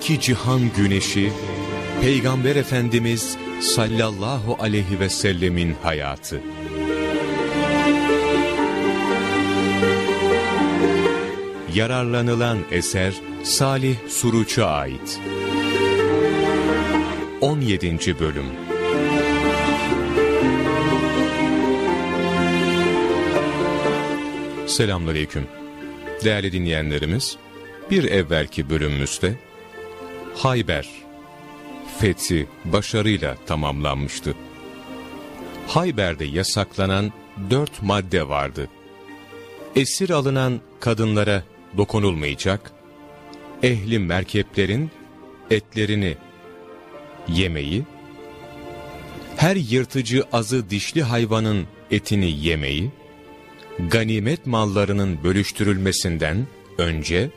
iki cihan güneşi, Peygamber Efendimiz sallallahu aleyhi ve sellemin hayatı. Yararlanılan eser Salih Suruç'a ait. 17. Bölüm Selamünaleyküm. Değerli dinleyenlerimiz, bir evvelki bölümümüzde Hayber fethi başarıyla tamamlanmıştı. Hayber'de yasaklanan dört madde vardı. Esir alınan kadınlara dokunulmayacak, ehli merkeplerin etlerini yemeyi, her yırtıcı azı dişli hayvanın etini yemeyi, ganimet mallarının bölüştürülmesinden önce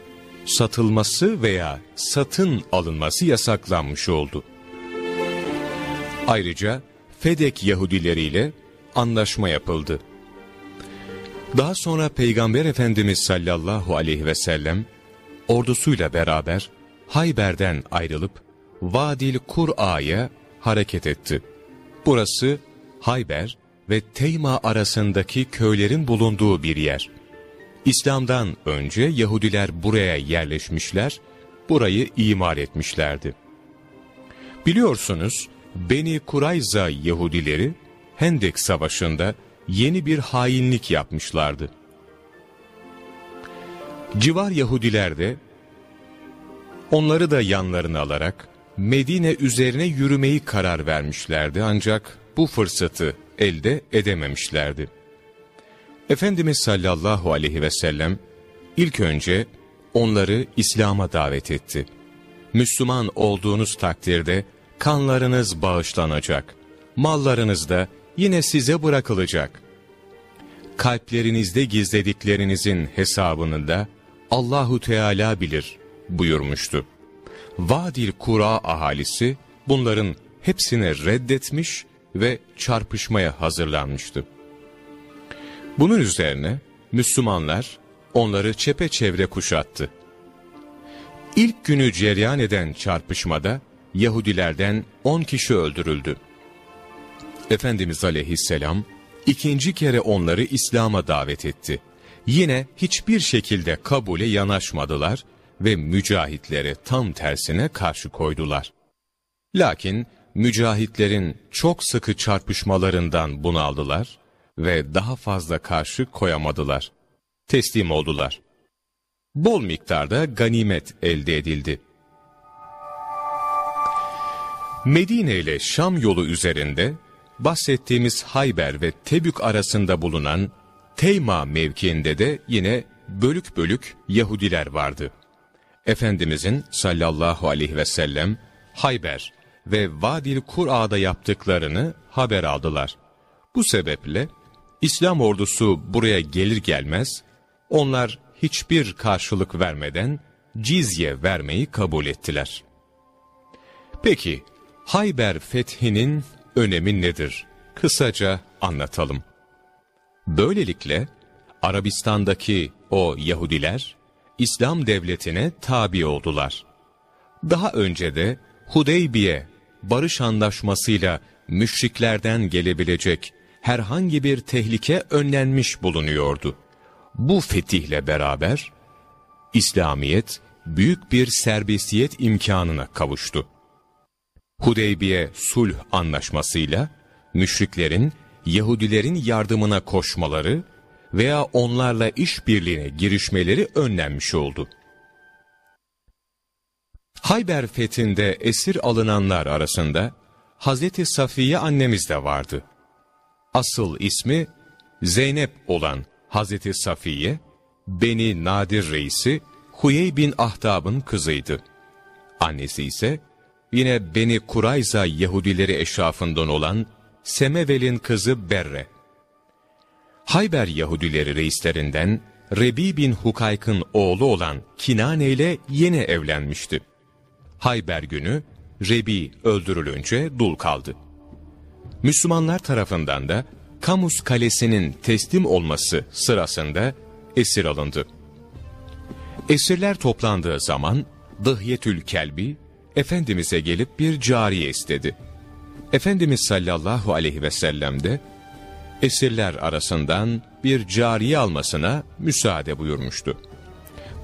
satılması veya satın alınması yasaklanmış oldu. Ayrıca Fedek Yahudileriyle anlaşma yapıldı. Daha sonra Peygamber Efendimiz sallallahu aleyhi ve sellem ordusuyla beraber Hayber'den ayrılıp Vadil Kur'a'ya hareket etti. Burası Hayber ve Teyma arasındaki köylerin bulunduğu bir yer. İslam'dan önce Yahudiler buraya yerleşmişler, burayı imar etmişlerdi. Biliyorsunuz Beni Kurayza Yahudileri Hendek Savaşı'nda yeni bir hainlik yapmışlardı. Civar Yahudiler de onları da yanlarına alarak Medine üzerine yürümeyi karar vermişlerdi ancak bu fırsatı elde edememişlerdi. Efendimiz sallallahu aleyhi ve sellem ilk önce onları İslam'a davet etti. Müslüman olduğunuz takdirde kanlarınız bağışlanacak, mallarınız da yine size bırakılacak. Kalplerinizde gizlediklerinizin hesabını da Allahu Teala bilir buyurmuştu. Vadil Kura ahalisi bunların hepsini reddetmiş ve çarpışmaya hazırlanmıştı. Bunun üzerine Müslümanlar onları çepeçevre kuşattı. İlk günü cereyan eden çarpışmada Yahudilerden on kişi öldürüldü. Efendimiz aleyhisselam ikinci kere onları İslam'a davet etti. Yine hiçbir şekilde kabule yanaşmadılar ve mücahitlere tam tersine karşı koydular. Lakin mücahitlerin çok sıkı çarpışmalarından bunaldılar ve daha fazla karşı koyamadılar. Teslim oldular. Bol miktarda ganimet elde edildi. Medine ile Şam yolu üzerinde bahsettiğimiz Hayber ve Tebük arasında bulunan Teyma mevkiinde de yine bölük bölük Yahudiler vardı. Efendimizin sallallahu aleyhi ve sellem Hayber ve Vadil Kur'a'da yaptıklarını haber aldılar. Bu sebeple İslam ordusu buraya gelir gelmez, onlar hiçbir karşılık vermeden cizye vermeyi kabul ettiler. Peki, Hayber fethinin önemi nedir? Kısaca anlatalım. Böylelikle Arabistan'daki o Yahudiler, İslam devletine tabi oldular. Daha önce de Hudeybiye barış anlaşmasıyla müşriklerden gelebilecek herhangi bir tehlike önlenmiş bulunuyordu. Bu fetihle beraber İslamiyet büyük bir serbestiyet imkanına kavuştu. Hudeybiye sulh anlaşmasıyla müşriklerin Yahudilerin yardımına koşmaları veya onlarla işbirliğine girişmeleri önlenmiş oldu. Hayber fethinde esir alınanlar arasında Hazreti Safiye annemiz de vardı. Asıl ismi Zeynep olan Hazreti Safiye, Beni Nadir reisi Huyey bin Ahtab'ın kızıydı. Annesi ise yine Beni Kurayza Yahudileri eşrafından olan Semevel'in kızı Berre. Hayber Yahudileri reislerinden Rebi bin Hukayk'ın oğlu olan Kinane ile yeni evlenmişti. Hayber günü Rebi öldürülünce dul kaldı. Müslümanlar tarafından da Kamus kalesinin teslim olması sırasında esir alındı. Esirler toplandığı zaman Dıhyetül Kelbi, Efendimiz'e gelip bir cariye istedi. Efendimiz sallallahu aleyhi ve sellem de, esirler arasından bir cariye almasına müsaade buyurmuştu.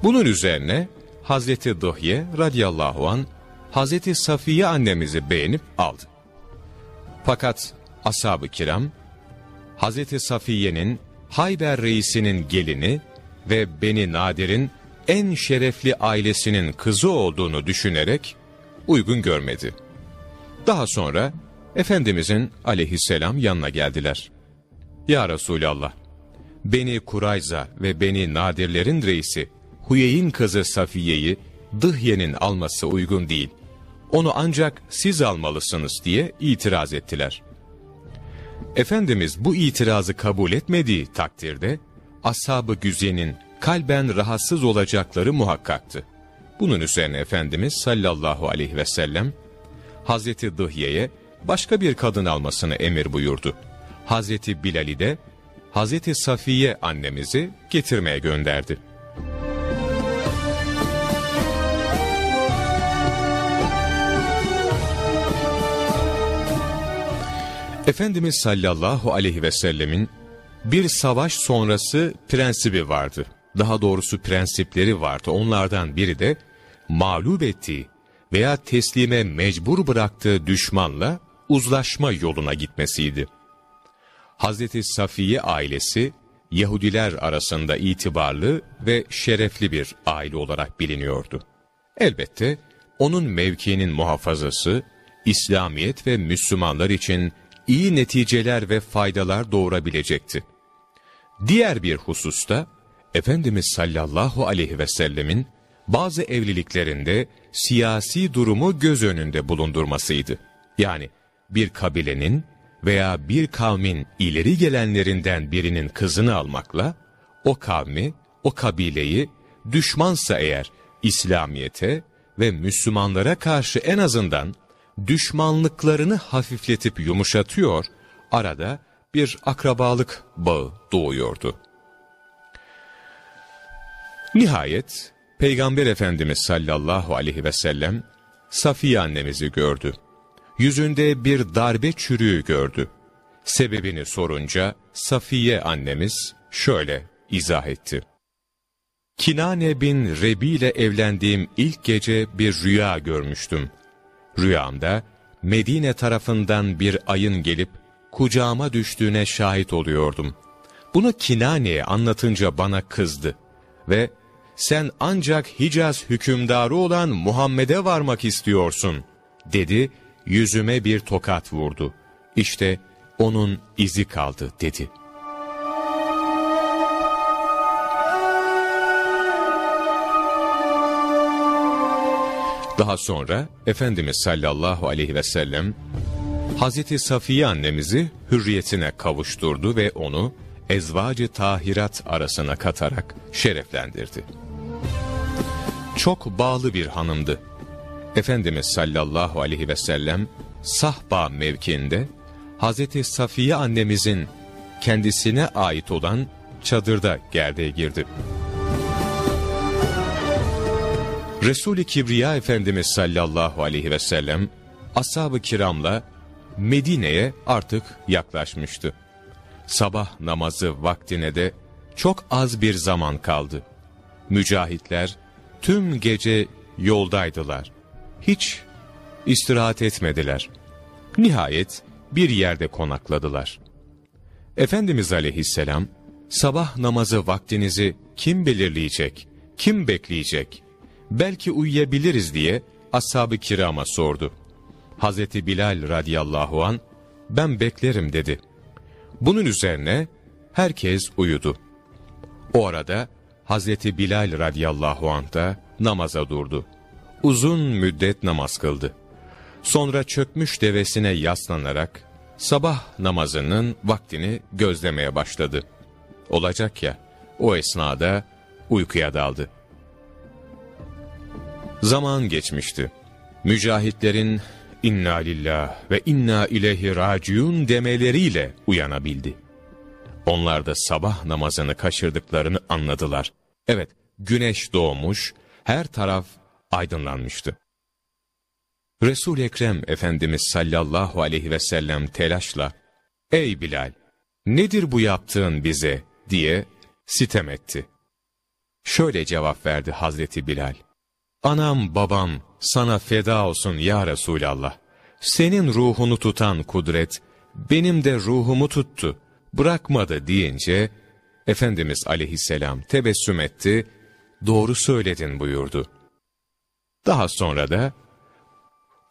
Bunun üzerine Hazreti Dıhye radıyallahu an Hazreti Safiye annemizi beğenip aldı. Fakat ashab-ı kiram Hazreti Safiye'nin Hayber reisinin gelini ve Beni Nadir'in en şerefli ailesinin kızı olduğunu düşünerek uygun görmedi. Daha sonra Efendimizin aleyhisselam yanına geldiler. Ya Resulallah, Beni Kurayza ve Beni Nadirlerin reisi Huyey'in kızı Safiye'yi Dıhye'nin alması uygun değil. Onu ancak siz almalısınız diye itiraz ettiler. Efendimiz bu itirazı kabul etmediği takdirde ashab-ı güzenin kalben rahatsız olacakları muhakkaktı. Bunun üzerine Efendimiz sallallahu aleyhi ve sellem Hazreti Dıhye'ye başka bir kadın almasını emir buyurdu. Hazreti Bilal'i de Hazreti Safiye annemizi getirmeye gönderdi. Efendimiz sallallahu aleyhi ve sellemin bir savaş sonrası prensibi vardı. Daha doğrusu prensipleri vardı. Onlardan biri de mağlup ettiği veya teslime mecbur bıraktığı düşmanla uzlaşma yoluna gitmesiydi. Hazreti Safiye ailesi Yahudiler arasında itibarlı ve şerefli bir aile olarak biliniyordu. Elbette onun mevkiinin muhafazası İslamiyet ve Müslümanlar için iyi neticeler ve faydalar doğurabilecekti. Diğer bir hususta Efendimiz sallallahu aleyhi ve sellemin bazı evliliklerinde siyasi durumu göz önünde bulundurmasıydı. Yani bir kabilenin veya bir kavmin ileri gelenlerinden birinin kızını almakla, o kavmi, o kabileyi düşmansa eğer İslamiyet'e ve Müslümanlara karşı en azından düşmanlıklarını hafifletip yumuşatıyor, arada bir akrabalık bağı doğuyordu. Nihayet Peygamber Efendimiz sallallahu aleyhi ve sellem Safiye annemizi gördü. Yüzünde bir darbe çürüğü gördü. Sebebini sorunca Safiye annemiz şöyle izah etti. Kinane bin Rebi ile evlendiğim ilk gece bir rüya görmüştüm. Rüyamda Medine tarafından bir ayın gelip kucağıma düştüğüne şahit oluyordum. Bunu Kinane'ye anlatınca bana kızdı ve sen ancak Hicaz hükümdarı olan Muhammed'e varmak istiyorsun dedi yüzüme bir tokat vurdu. İşte onun izi kaldı dedi. Daha sonra Efendimiz sallallahu aleyhi ve sellem Hazreti Safiye annemizi hürriyetine kavuşturdu ve onu ezvacı tahirat arasına katarak şereflendirdi. Çok bağlı bir hanımdı. Efendimiz sallallahu aleyhi ve sellem Sahba mevkiinde Hazreti Safiye annemizin kendisine ait olan çadırda gerdeğe girdi. Resul-i Kibriya Efendimiz sallallahu aleyhi ve sellem ashab-ı kiramla Medine'ye artık yaklaşmıştı. Sabah namazı vaktine de çok az bir zaman kaldı. Mücahitler tüm gece yoldaydılar. Hiç istirahat etmediler. Nihayet bir yerde konakladılar. Efendimiz aleyhisselam, sabah namazı vaktinizi kim belirleyecek, kim bekleyecek, belki uyuyabiliriz diye ashab-ı kirama sordu. Hazreti Bilal radıyallahu an ben beklerim dedi. Bunun üzerine herkes uyudu. O arada Hazreti Bilal radıyallahu anh da namaza durdu. Uzun müddet namaz kıldı. Sonra çökmüş devesine yaslanarak sabah namazının vaktini gözlemeye başladı. Olacak ya, o esnada uykuya daldı. Zaman geçmişti. Mücahitlerin inna lillah ve inna ileyhi raciun demeleriyle uyanabildi. Onlar da sabah namazını kaçırdıklarını anladılar. Evet, güneş doğmuş, her taraf aydınlanmıştı. resul Ekrem Efendimiz sallallahu aleyhi ve sellem telaşla, ''Ey Bilal, nedir bu yaptığın bize?'' diye sitem etti. Şöyle cevap verdi Hazreti Bilal, ''Anam babam sana feda olsun ya Resulallah. Senin ruhunu tutan kudret, benim de ruhumu tuttu, bırakmadı deyince, Efendimiz aleyhisselam tebessüm etti, doğru söyledin buyurdu. Daha sonra da,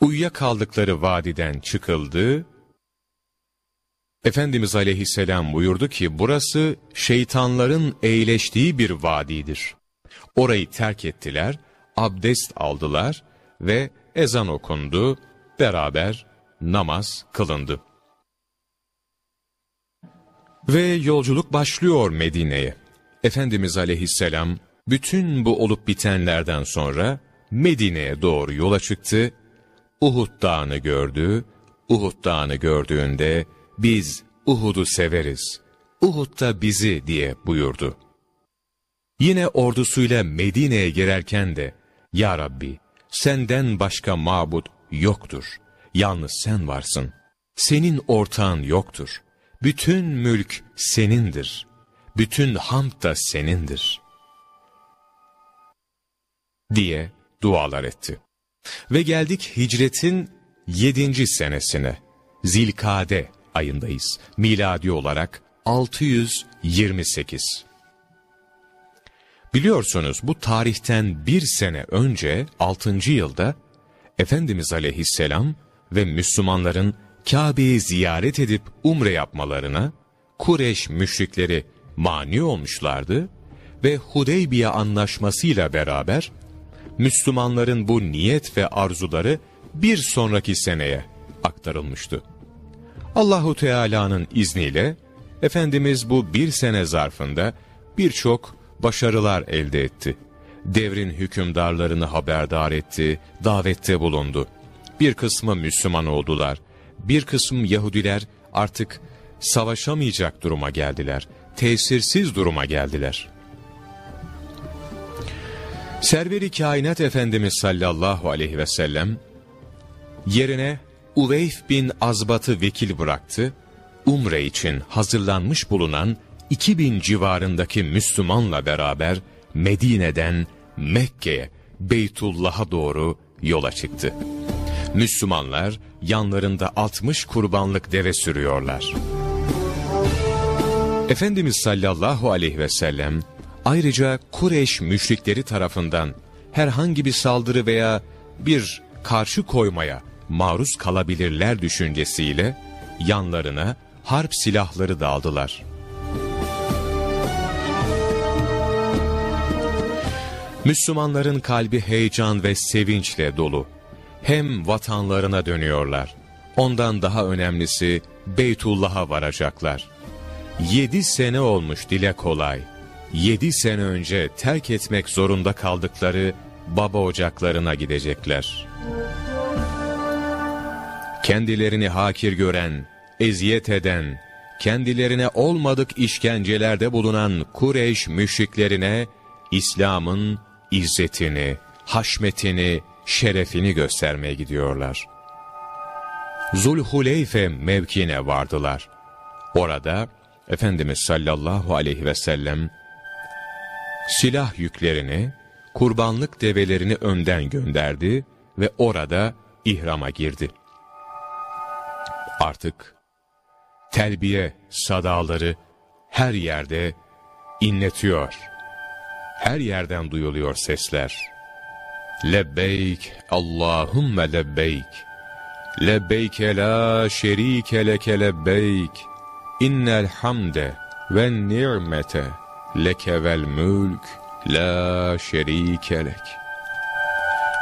uyuyakaldıkları vadiden çıkıldı, Efendimiz aleyhisselam buyurdu ki, burası şeytanların eğleştiği bir vadidir. Orayı terk ettiler, abdest aldılar ve ezan okundu, beraber namaz kılındı. Ve yolculuk başlıyor Medine'ye. Efendimiz aleyhisselam bütün bu olup bitenlerden sonra Medine'ye doğru yola çıktı. Uhud dağını gördü. Uhud dağını gördüğünde biz Uhud'u severiz. Uhud da bizi diye buyurdu. Yine ordusuyla Medine'ye girerken de Ya Rabbi senden başka mabut yoktur. Yalnız sen varsın. Senin ortağın yoktur. Bütün mülk senindir. Bütün hamd da senindir. Diye dualar etti. Ve geldik hicretin yedinci senesine. Zilkade ayındayız. Miladi olarak 628. Biliyorsunuz bu tarihten bir sene önce 6. yılda Efendimiz aleyhisselam ve Müslümanların Kabe'yi ziyaret edip umre yapmalarına Kureş müşrikleri mani olmuşlardı ve Hudeybiye anlaşmasıyla beraber Müslümanların bu niyet ve arzuları bir sonraki seneye aktarılmıştı. Allahu Teala'nın izniyle Efendimiz bu bir sene zarfında birçok başarılar elde etti. Devrin hükümdarlarını haberdar etti, davette bulundu. Bir kısmı Müslüman oldular. Bir kısım Yahudiler artık savaşamayacak duruma geldiler. Tesirsiz duruma geldiler. Serveri Kainat Efendimiz sallallahu aleyhi ve sellem yerine Uveyf bin Azbat'ı vekil bıraktı. Umre için hazırlanmış bulunan 2000 civarındaki Müslümanla beraber Medine'den Mekke'ye, Beytullah'a doğru yola çıktı. Müslümanlar yanlarında 60 kurbanlık deve sürüyorlar. Efendimiz sallallahu aleyhi ve sellem ayrıca Kureyş müşrikleri tarafından herhangi bir saldırı veya bir karşı koymaya maruz kalabilirler düşüncesiyle yanlarına harp silahları da aldılar. Müslümanların kalbi heyecan ve sevinçle dolu. Hem vatanlarına dönüyorlar. Ondan daha önemlisi Beytullah'a varacaklar. Yedi sene olmuş dile kolay. Yedi sene önce terk etmek zorunda kaldıkları baba ocaklarına gidecekler. Kendilerini hakir gören, eziyet eden, kendilerine olmadık işkencelerde bulunan Kureyş müşriklerine İslam'ın izzetini, haşmetini, şerefini göstermeye gidiyorlar. Zulhuleyfe mevkine vardılar. Orada Efendimiz sallallahu aleyhi ve sellem silah yüklerini, kurbanlık develerini önden gönderdi ve orada ihrama girdi. Artık telbiye sadaları her yerde inletiyor. Her yerden duyuluyor sesler. Lebbeyk Allahümme lebbeyk. Lebbeyke la şerike leke lebbeyk. İnnel hamde ve ni'mete leke vel mülk la şerike lek.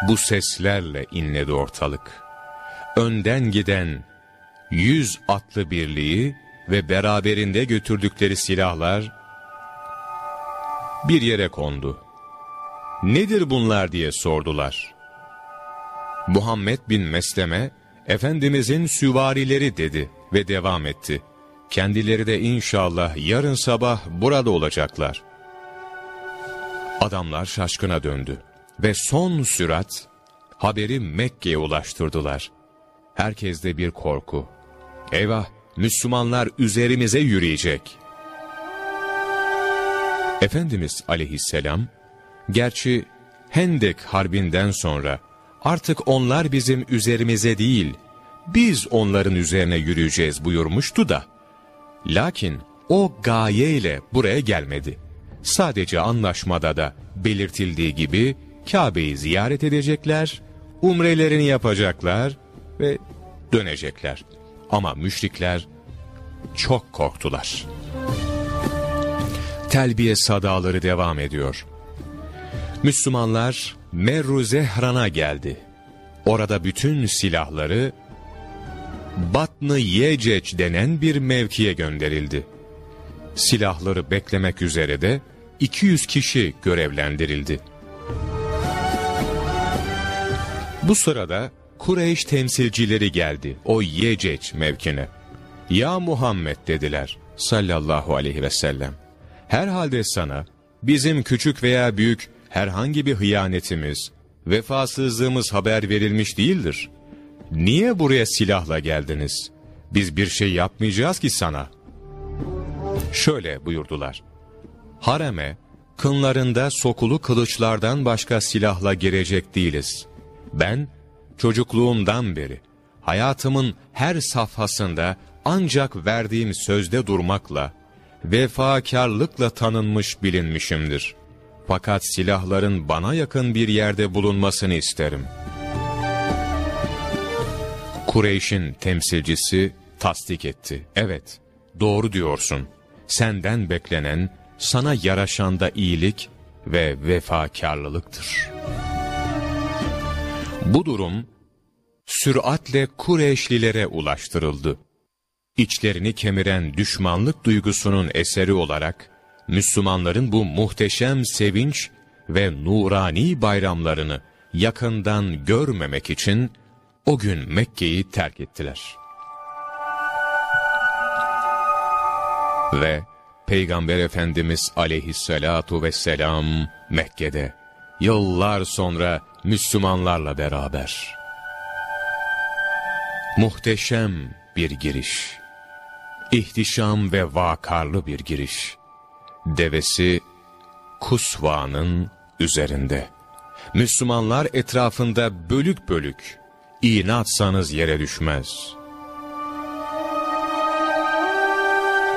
Bu seslerle inledi ortalık. Önden giden yüz atlı birliği ve beraberinde götürdükleri silahlar bir yere kondu. Nedir bunlar diye sordular. Muhammed bin Mesleme, Efendimizin süvarileri dedi ve devam etti. Kendileri de inşallah yarın sabah burada olacaklar. Adamlar şaşkına döndü. ve son sürat haberi Mekke'ye ulaştırdılar. Herkeste bir korku. Eyvah Müslümanlar üzerimize yürüyecek. Efendimiz aleyhisselam, gerçi Hendek harbinden sonra artık onlar bizim üzerimize değil, biz onların üzerine yürüyeceğiz buyurmuştu da. Lakin o gayeyle buraya gelmedi. Sadece anlaşmada da belirtildiği gibi Kabe'yi ziyaret edecekler, umrelerini yapacaklar ve dönecekler. Ama müşrikler çok korktular. Telbiye sadaları devam ediyor. Müslümanlar Merru Zehran'a geldi. Orada bütün silahları Batnı Yeceç denen bir mevkiye gönderildi. Silahları beklemek üzere de 200 kişi görevlendirildi. Bu sırada Kureyş temsilcileri geldi o Yeceç mevkine. Ya Muhammed dediler sallallahu aleyhi ve sellem. Herhalde sana bizim küçük veya büyük herhangi bir hıyanetimiz, vefasızlığımız haber verilmiş değildir. Niye buraya silahla geldiniz? Biz bir şey yapmayacağız ki sana. Şöyle buyurdular. Hareme, kınlarında sokulu kılıçlardan başka silahla girecek değiliz. Ben, çocukluğumdan beri, hayatımın her safhasında ancak verdiğim sözde durmakla, vefakarlıkla tanınmış bilinmişimdir. Fakat silahların bana yakın bir yerde bulunmasını isterim. Kureyş'in temsilcisi tasdik etti. Evet, doğru diyorsun. Senden beklenen, sana yaraşan da iyilik ve vefakarlılıktır. Bu durum, süratle Kureyşlilere ulaştırıldı. İçlerini kemiren düşmanlık duygusunun eseri olarak, Müslümanların bu muhteşem sevinç ve nurani bayramlarını yakından görmemek için o gün Mekke'yi terk ettiler. Ve Peygamber Efendimiz aleyhissalatu vesselam Mekke'de yıllar sonra Müslümanlarla beraber. Muhteşem bir giriş. İhtişam ve vakarlı bir giriş devesi Kusva'nın üzerinde. Müslümanlar etrafında bölük bölük, iğne atsanız yere düşmez.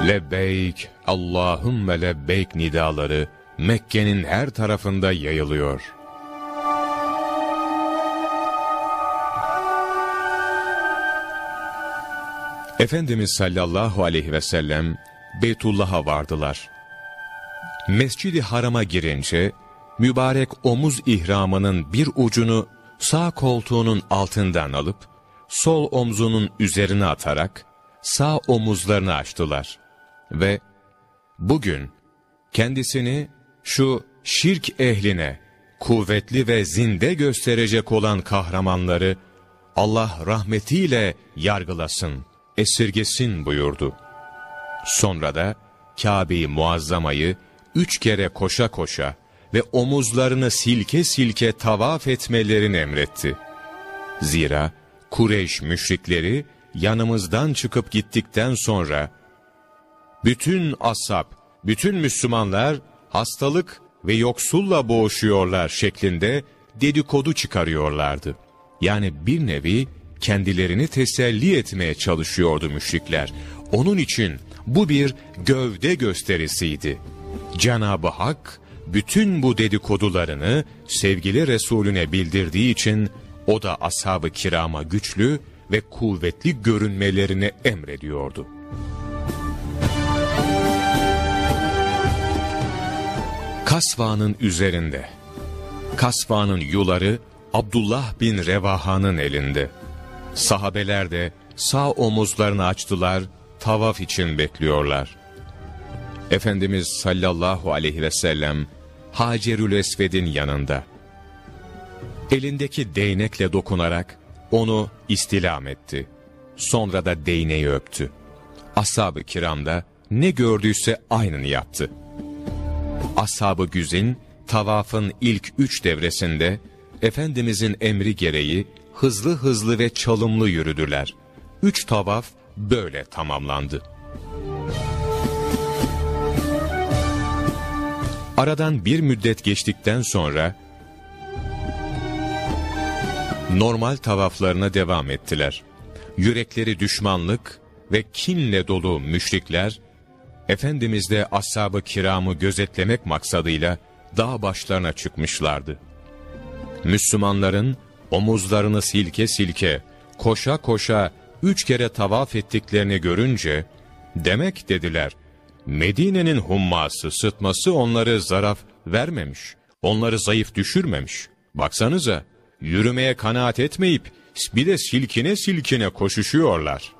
Lebbeyk, Allahümme lebbeyk nidaları Mekke'nin her tarafında yayılıyor. Efendimiz sallallahu aleyhi ve sellem Beytullah'a vardılar. Mescidi Haram'a girince, mübarek omuz ihramının bir ucunu sağ koltuğunun altından alıp, sol omzunun üzerine atarak, sağ omuzlarını açtılar. Ve bugün kendisini şu şirk ehline, kuvvetli ve zinde gösterecek olan kahramanları, Allah rahmetiyle yargılasın, esirgesin buyurdu. Sonra da Kabe-i Muazzama'yı üç kere koşa koşa ve omuzlarını silke silke tavaf etmelerini emretti. Zira Kureyş müşrikleri yanımızdan çıkıp gittikten sonra, bütün asap, bütün Müslümanlar hastalık ve yoksulla boğuşuyorlar şeklinde dedikodu çıkarıyorlardı. Yani bir nevi kendilerini teselli etmeye çalışıyordu müşrikler. Onun için bu bir gövde gösterisiydi. Cenab-ı Hak bütün bu dedikodularını sevgili Resulüne bildirdiği için o da ashab-ı kirama güçlü ve kuvvetli görünmelerini emrediyordu. Kasva'nın üzerinde. Kasva'nın yuları Abdullah bin Revaha'nın elinde. Sahabeler de sağ omuzlarını açtılar, tavaf için bekliyorlar. Efendimiz sallallahu aleyhi ve sellem Hacerül Esved'in yanında. Elindeki değnekle dokunarak onu istilam etti. Sonra da değneği öptü. Ashab-ı kiramda ne gördüyse aynını yaptı. Ashab-ı güzin tavafın ilk üç devresinde Efendimizin emri gereği hızlı hızlı ve çalımlı yürüdüler. Üç tavaf böyle tamamlandı. Aradan bir müddet geçtikten sonra normal tavaflarına devam ettiler. Yürekleri düşmanlık ve kinle dolu müşrikler, Efendimiz de ashab-ı kiramı gözetlemek maksadıyla dağ başlarına çıkmışlardı. Müslümanların omuzlarını silke silke, koşa koşa üç kere tavaf ettiklerini görünce, demek dediler, Medine'nin humması, sıtması onları zaraf vermemiş, onları zayıf düşürmemiş. Baksanıza, yürümeye kanaat etmeyip bir de silkine silkine koşuşuyorlar.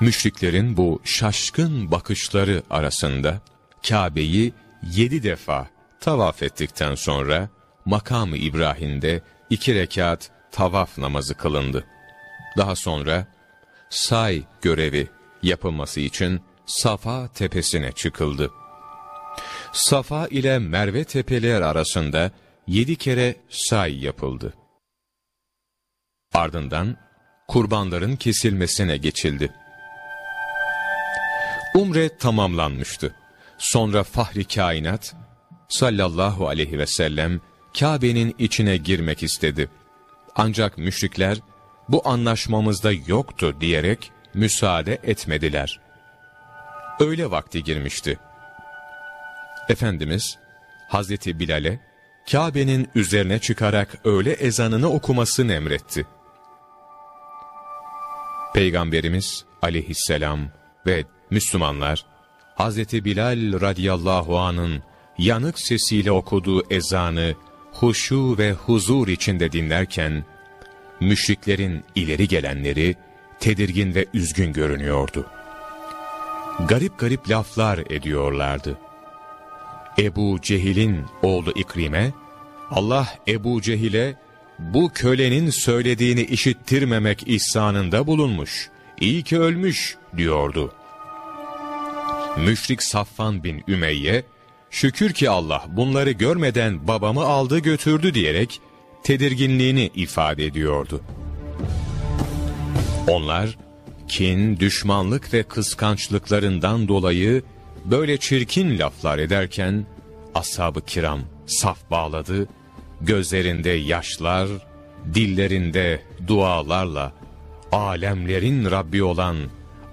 Müşriklerin bu şaşkın bakışları arasında Kabe'yi yedi defa tavaf ettikten sonra makamı İbrahim'de iki rekat tavaf namazı kılındı. Daha sonra say görevi yapılması için Safa tepesine çıkıldı. Safa ile Merve tepeler arasında yedi kere say yapıldı. Ardından kurbanların kesilmesine geçildi. Umre tamamlanmıştı. Sonra Fahri Kainat sallallahu aleyhi ve sellem Kabe'nin içine girmek istedi. Ancak müşrikler bu anlaşmamızda yoktu diyerek müsaade etmediler. Öyle vakti girmişti. Efendimiz Hazreti Bilal'e Kabe'nin üzerine çıkarak öğle ezanını okumasını emretti. Peygamberimiz aleyhisselam ve Müslümanlar Hazreti Bilal radıyallahu anın yanık sesiyle okuduğu ezanı huşu ve huzur içinde dinlerken müşriklerin ileri gelenleri tedirgin ve üzgün görünüyordu. Garip garip laflar ediyorlardı. Ebu Cehil'in oğlu İkrime, Allah Ebu Cehil'e bu kölenin söylediğini işittirmemek ihsanında bulunmuş, iyi ki ölmüş diyordu. Müşrik Safvan bin Ümeyye, şükür ki Allah bunları görmeden babamı aldı götürdü diyerek tedirginliğini ifade ediyordu. Onlar, kin, düşmanlık ve kıskançlıklarından dolayı böyle çirkin laflar ederken, ashab-ı kiram saf bağladı, gözlerinde yaşlar, dillerinde dualarla, alemlerin Rabbi olan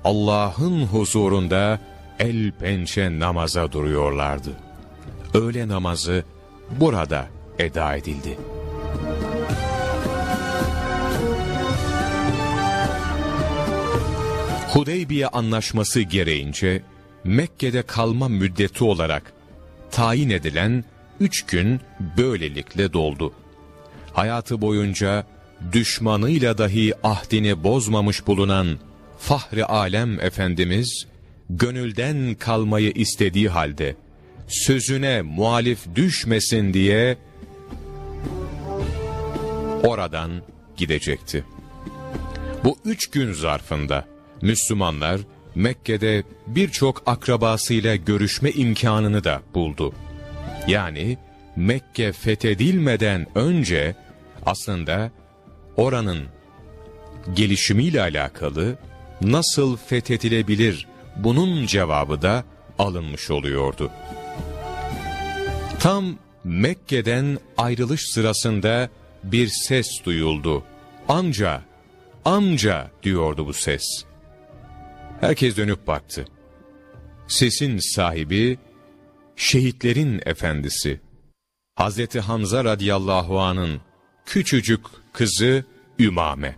Allah'ın huzurunda el pençe namaza duruyorlardı. Öğle namazı burada eda edildi. Hudeybiye anlaşması gereğince Mekke'de kalma müddeti olarak tayin edilen üç gün böylelikle doldu. Hayatı boyunca düşmanıyla dahi ahdini bozmamış bulunan Fahri Alem Efendimiz, gönülden kalmayı istediği halde, sözüne muhalif düşmesin diye oradan gidecekti. Bu üç gün zarfında Müslümanlar Mekke'de birçok akrabasıyla görüşme imkanını da buldu. Yani Mekke fethedilmeden önce aslında oranın gelişimiyle alakalı nasıl fethedilebilir bunun cevabı da alınmış oluyordu. Tam Mekke'den ayrılış sırasında bir ses duyuldu. Amca, amca diyordu bu ses. Herkes dönüp baktı. Sesin sahibi, şehitlerin efendisi, Hazreti Hamza radıyallahu anın küçücük kızı Ümame.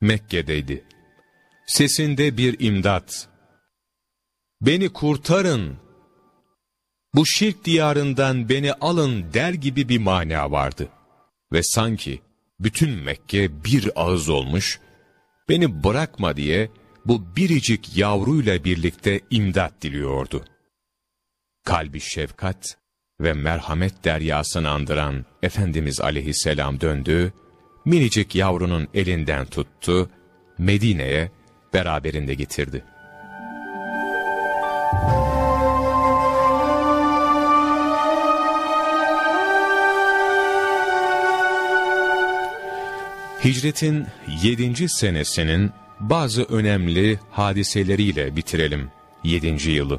Mekke'deydi. Sesinde bir imdat, beni kurtarın, bu şirk diyarından beni alın der gibi bir mana vardı. Ve sanki bütün Mekke bir ağız olmuş, beni bırakma diye bu biricik yavruyla birlikte imdat diliyordu. Kalbi şefkat ve merhamet deryasını andıran Efendimiz aleyhisselam döndü, minicik yavrunun elinden tuttu, Medine'ye beraberinde getirdi. Hicretin 7. senesinin bazı önemli hadiseleriyle bitirelim 7. yılı.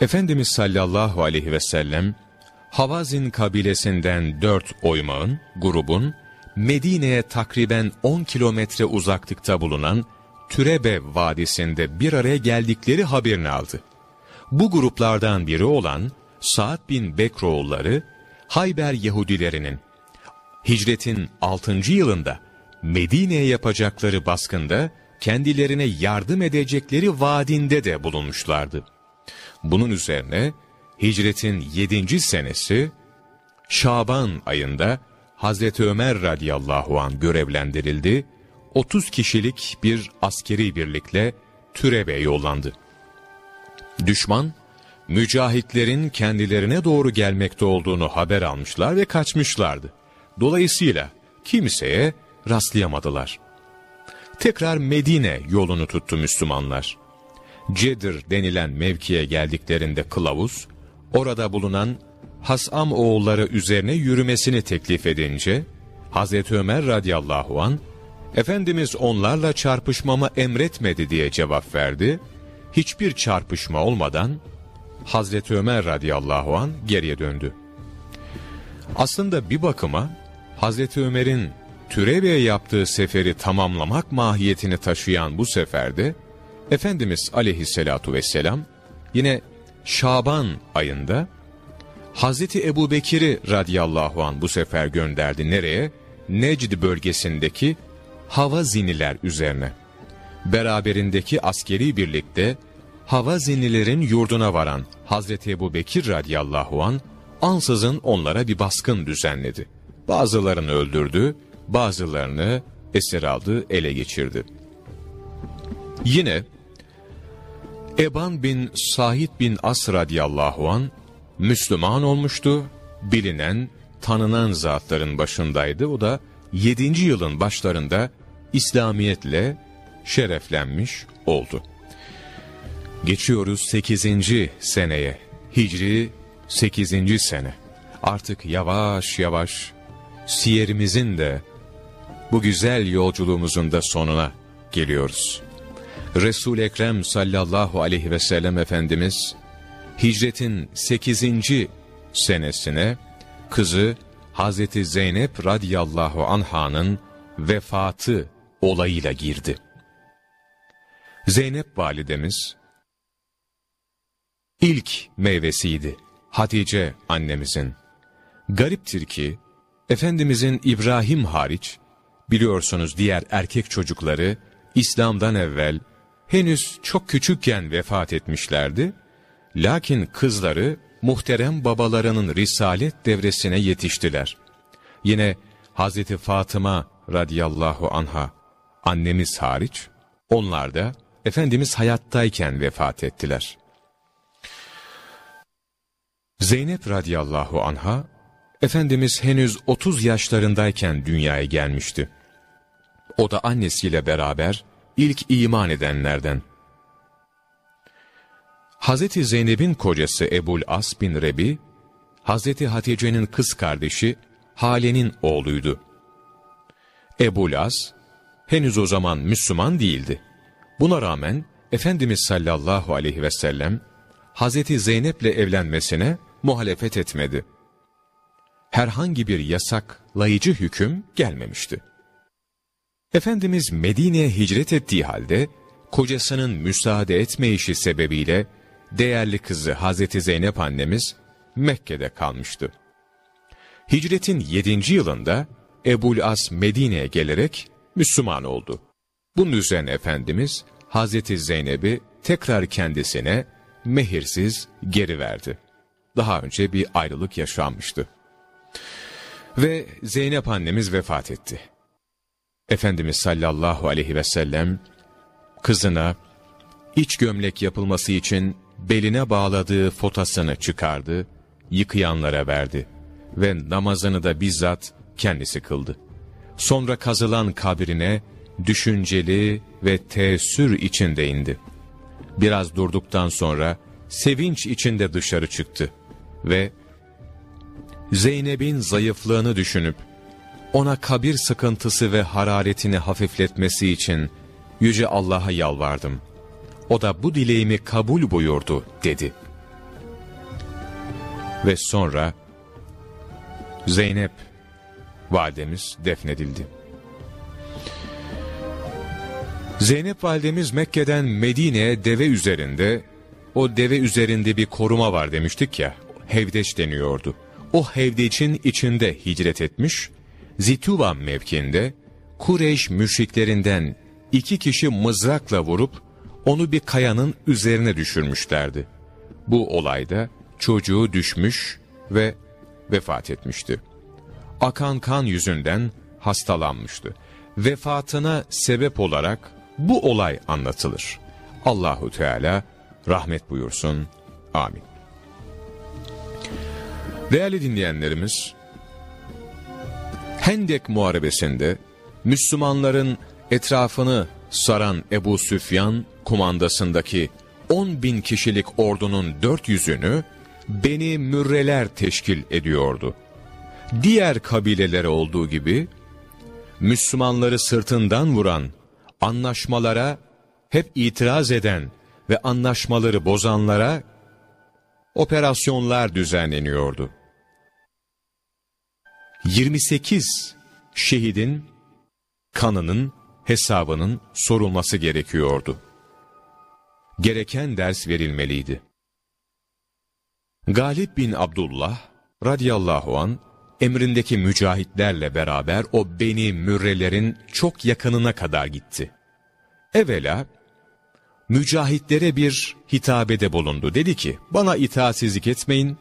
Efendimiz sallallahu aleyhi ve sellem, Havazin kabilesinden dört oymağın, grubun, Medine'ye takriben 10 kilometre uzaklıkta bulunan Türebe Vadisi'nde bir araya geldikleri haberini aldı. Bu gruplardan biri olan Sa'd bin Bekroğulları, Hayber Yahudilerinin hicretin 6. yılında Medine'ye yapacakları baskında kendilerine yardım edecekleri vaadinde de bulunmuşlardı. Bunun üzerine hicretin 7. senesi Şaban ayında Hazreti Ömer radıyallahu an görevlendirildi. 30 kişilik bir askeri birlikle Türebe yollandı. Düşman, mücahitlerin kendilerine doğru gelmekte olduğunu haber almışlar ve kaçmışlardı. Dolayısıyla kimseye rastlayamadılar. Tekrar Medine yolunu tuttu Müslümanlar. Cedir denilen mevkiye geldiklerinde kılavuz, orada bulunan Hasam oğulları üzerine yürümesini teklif edince, Hazreti Ömer radıyallahu an Efendimiz onlarla çarpışmama emretmedi diye cevap verdi. Hiçbir çarpışma olmadan Hazreti Ömer radıyallahu an geriye döndü. Aslında bir bakıma Hazreti Ömer'in Türebe'ye yaptığı seferi tamamlamak mahiyetini taşıyan bu seferde Efendimiz aleyhissalatu vesselam yine Şaban ayında Hazreti Ebu Bekir'i radıyallahu an bu sefer gönderdi. Nereye? Necd bölgesindeki Havaziniler üzerine. Beraberindeki askeri birlikte Havazinilerin yurduna varan Hazreti Ebu Bekir radıyallahu an ansızın onlara bir baskın düzenledi. Bazılarını öldürdü, bazılarını esir aldı, ele geçirdi. Yine Eban bin Sahid bin As radiyallahu an Müslüman olmuştu, bilinen, tanınan zatların başındaydı. O da 7. yılın başlarında İslamiyetle şereflenmiş oldu. Geçiyoruz 8. seneye. Hicri 8. sene. Artık yavaş yavaş siyerimizin de bu güzel yolculuğumuzun da sonuna geliyoruz. resul Ekrem sallallahu aleyhi ve sellem Efendimiz hicretin 8. senesine kızı Hazreti Zeynep radiyallahu anhanın vefatı olayıyla girdi. Zeynep validemiz ilk meyvesiydi Hatice annemizin. Gariptir ki Efendimizin İbrahim hariç biliyorsunuz diğer erkek çocukları İslam'dan evvel henüz çok küçükken vefat etmişlerdi. Lakin kızları muhterem babalarının risalet devresine yetiştiler. Yine Hazreti Fatıma radıyallahu anha annemiz hariç onlar da Efendimiz hayattayken vefat ettiler. Zeynep radıyallahu anha Efendimiz henüz 30 yaşlarındayken dünyaya gelmişti. O da annesiyle beraber ilk iman edenlerden. Hazreti Zeynep'in kocası Ebul As bin Rebi, Hazreti Hatice'nin kız kardeşi Hale'nin oğluydu. Ebul As, henüz o zaman Müslüman değildi. Buna rağmen Efendimiz sallallahu aleyhi ve sellem, Hazreti Zeynep'le evlenmesine muhalefet etmedi. Herhangi bir yasaklayıcı hüküm gelmemişti. Efendimiz Medine'ye hicret ettiği halde, kocasının müsaade etmeyişi sebebiyle, değerli kızı Hazreti Zeynep annemiz Mekke'de kalmıştı. Hicretin yedinci yılında Ebul As Medine'ye gelerek Müslüman oldu. Bunun üzerine Efendimiz Hazreti Zeynep'i tekrar kendisine mehirsiz geri verdi. Daha önce bir ayrılık yaşanmıştı. Ve Zeynep annemiz vefat etti. Efendimiz sallallahu aleyhi ve sellem kızına iç gömlek yapılması için beline bağladığı fotasını çıkardı, yıkayanlara verdi ve namazını da bizzat kendisi kıldı. Sonra kazılan kabrine düşünceli ve teessür içinde indi. Biraz durduktan sonra sevinç içinde dışarı çıktı ve Zeynep'in zayıflığını düşünüp ona kabir sıkıntısı ve hararetini hafifletmesi için Yüce Allah'a yalvardım. O da bu dileğimi kabul buyurdu dedi. Ve sonra Zeynep validemiz defnedildi. Zeynep validemiz Mekke'den Medine'ye deve üzerinde, o deve üzerinde bir koruma var demiştik ya, Hevdeç deniyordu. O Hevdeç'in içinde hicret etmiş, Zituva mevkiinde Kureyş müşriklerinden iki kişi mızrakla vurup onu bir kayanın üzerine düşürmüşlerdi. Bu olayda çocuğu düşmüş ve vefat etmişti. Akan kan yüzünden hastalanmıştı. Vefatına sebep olarak bu olay anlatılır. Allahu Teala rahmet buyursun. Amin. Değerli dinleyenlerimiz, Hendek Muharebesi'nde Müslümanların etrafını saran Ebu Süfyan kumandasındaki 10 bin kişilik ordunun 400'ünü Beni Mürreler teşkil ediyordu. Diğer kabilelere olduğu gibi Müslümanları sırtından vuran, anlaşmalara hep itiraz eden ve anlaşmaları bozanlara operasyonlar düzenleniyordu. 28 şehidin kanının hesabının sorulması gerekiyordu. Gereken ders verilmeliydi. Galip bin Abdullah radıyallahu an emrindeki mücahitlerle beraber o Beni Mürrelerin çok yakınına kadar gitti. Evvela mücahitlere bir hitabede bulundu. Dedi ki bana itaatsizlik etmeyin.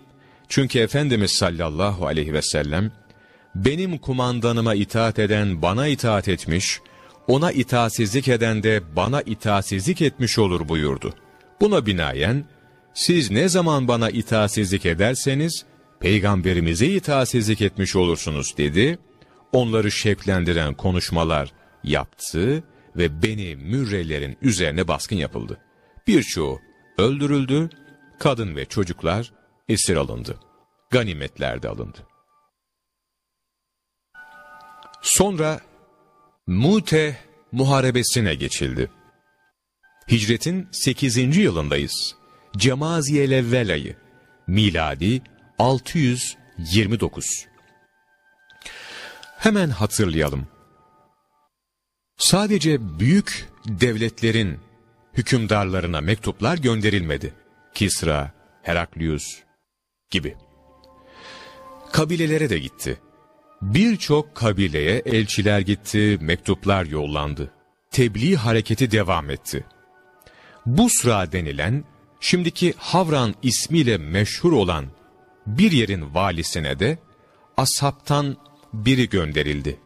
Çünkü Efendimiz sallallahu aleyhi ve sellem benim kumandanıma itaat eden bana itaat etmiş, ona itaatsizlik eden de bana itaatsizlik etmiş olur buyurdu. Buna binaen siz ne zaman bana itaatsizlik ederseniz peygamberimize itaatsizlik etmiş olursunuz dedi. Onları şevklendiren konuşmalar yaptı ve beni mürrelerin üzerine baskın yapıldı. Birçoğu öldürüldü, kadın ve çocuklar esir alındı. Ganimetler de alındı. Sonra Mute muharebesine geçildi. Hicretin 8. yılındayız. Cemaziyel ayı, miladi 629. Hemen hatırlayalım. Sadece büyük devletlerin hükümdarlarına mektuplar gönderilmedi. Kisra, Heraklius gibi. Kabilelere de gitti. Birçok kabileye elçiler gitti, mektuplar yollandı. Tebliğ hareketi devam etti. Busra denilen, şimdiki Havran ismiyle meşhur olan bir yerin valisine de ashabtan biri gönderildi.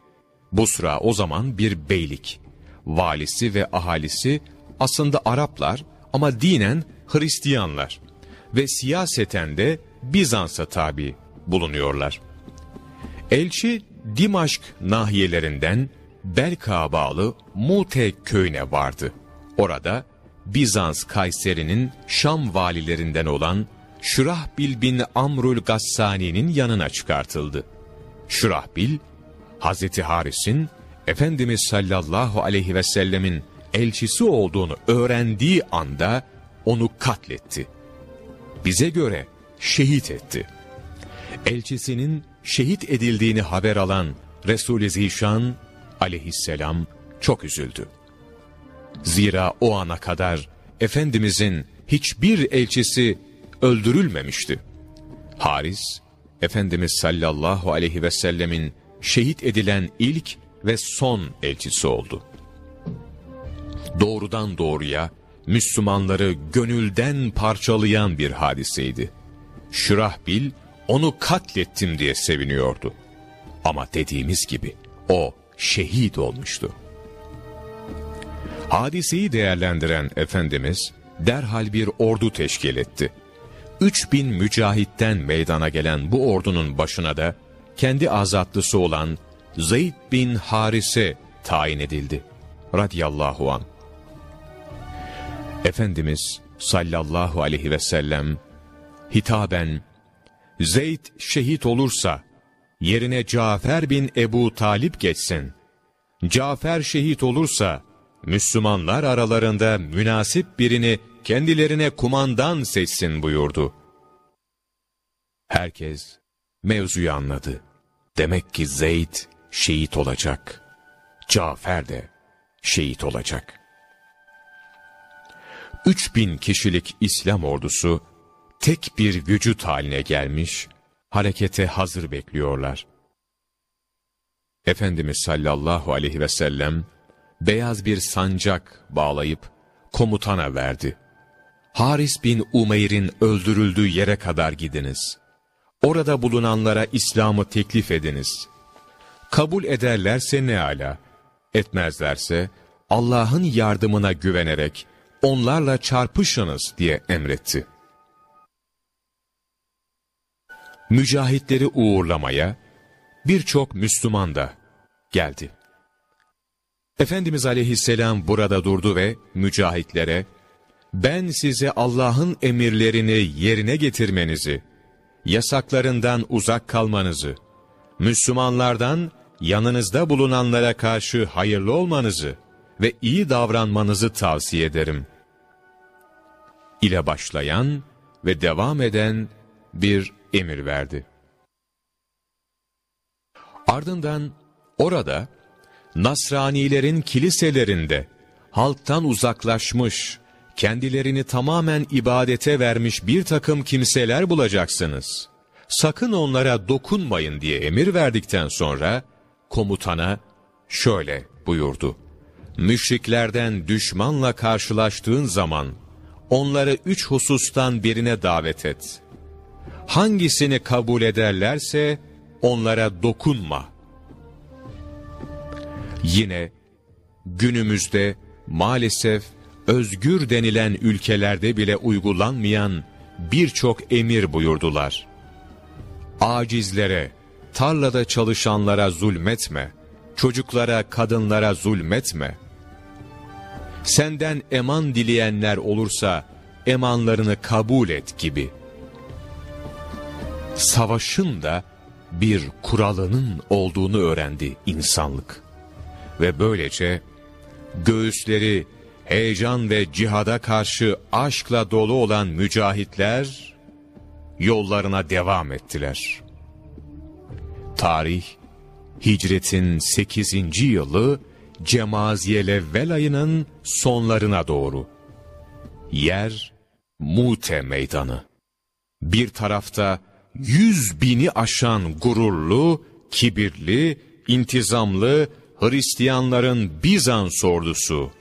Busra o zaman bir beylik. Valisi ve ahalisi aslında Araplar ama dinen Hristiyanlar ve siyaseten de Bizans'a tabi bulunuyorlar. Elçi Dimaşk nahiyelerinden Belk'a bağlı Mute köyüne vardı. Orada Bizans Kayseri'nin Şam valilerinden olan Şurahbil bin Amrul Gassani'nin yanına çıkartıldı. Şurahbil, Hazreti Haris'in Efendimiz sallallahu aleyhi ve sellemin elçisi olduğunu öğrendiği anda onu katletti. Bize göre şehit etti. Elçisinin şehit edildiğini haber alan Resul-i Zişan aleyhisselam çok üzüldü. Zira o ana kadar Efendimizin hiçbir elçisi öldürülmemişti. Haris, Efendimiz sallallahu aleyhi ve sellemin şehit edilen ilk ve son elçisi oldu. Doğrudan doğruya Müslümanları gönülden parçalayan bir hadiseydi. Şurahbil onu katlettim diye seviniyordu. Ama dediğimiz gibi o şehit olmuştu. Hadiseyi değerlendiren Efendimiz derhal bir ordu teşkil etti. 3000 mücahitten meydana gelen bu ordunun başına da kendi azatlısı olan Zeyd bin Harise tayin edildi. Radiyallahu an. Efendimiz sallallahu aleyhi ve sellem hitaben Zeyd şehit olursa yerine Cafer bin Ebu Talip geçsin. Cafer şehit olursa, Müslümanlar aralarında münasip birini kendilerine kumandan seçsin buyurdu. Herkes mevzuyu anladı. Demek ki Zeyd şehit olacak. Cafer de şehit olacak. 3000 kişilik İslam ordusu tek bir vücut haline gelmiş, harekete hazır bekliyorlar. Efendimiz sallallahu aleyhi ve sellem beyaz bir sancak bağlayıp komutana verdi. Haris bin Umeyr'in öldürüldüğü yere kadar gidiniz. Orada bulunanlara İslam'ı teklif ediniz. Kabul ederlerse ne ala, etmezlerse Allah'ın yardımına güvenerek onlarla çarpışınız diye emretti. Mücahitleri uğurlamaya birçok Müslüman da geldi. Efendimiz aleyhisselam burada durdu ve mücahitlere, ben size Allah'ın emirlerini yerine getirmenizi, yasaklarından uzak kalmanızı, Müslümanlardan yanınızda bulunanlara karşı hayırlı olmanızı ve iyi davranmanızı tavsiye ederim. ile başlayan ve devam eden bir emir verdi. Ardından orada Nasranilerin kiliselerinde halktan uzaklaşmış, kendilerini tamamen ibadete vermiş bir takım kimseler bulacaksınız. Sakın onlara dokunmayın diye emir verdikten sonra komutana şöyle buyurdu. Müşriklerden düşmanla karşılaştığın zaman onları üç husustan birine davet et. Hangisini kabul ederlerse onlara dokunma. Yine günümüzde maalesef özgür denilen ülkelerde bile uygulanmayan birçok emir buyurdular. Acizlere, tarlada çalışanlara zulmetme, çocuklara, kadınlara zulmetme. Senden eman dileyenler olursa emanlarını kabul et gibi. Savaşın da bir kuralının olduğunu öğrendi insanlık. Ve böylece göğüsleri heyecan ve cihada karşı aşkla dolu olan mücahitler yollarına devam ettiler. Tarih, hicretin 8. yılı Cemaziyelevvel ayının sonlarına doğru. Yer, Mute meydanı. Bir tarafta yüz bini aşan gururlu, kibirli, intizamlı Hristiyanların Bizans ordusu.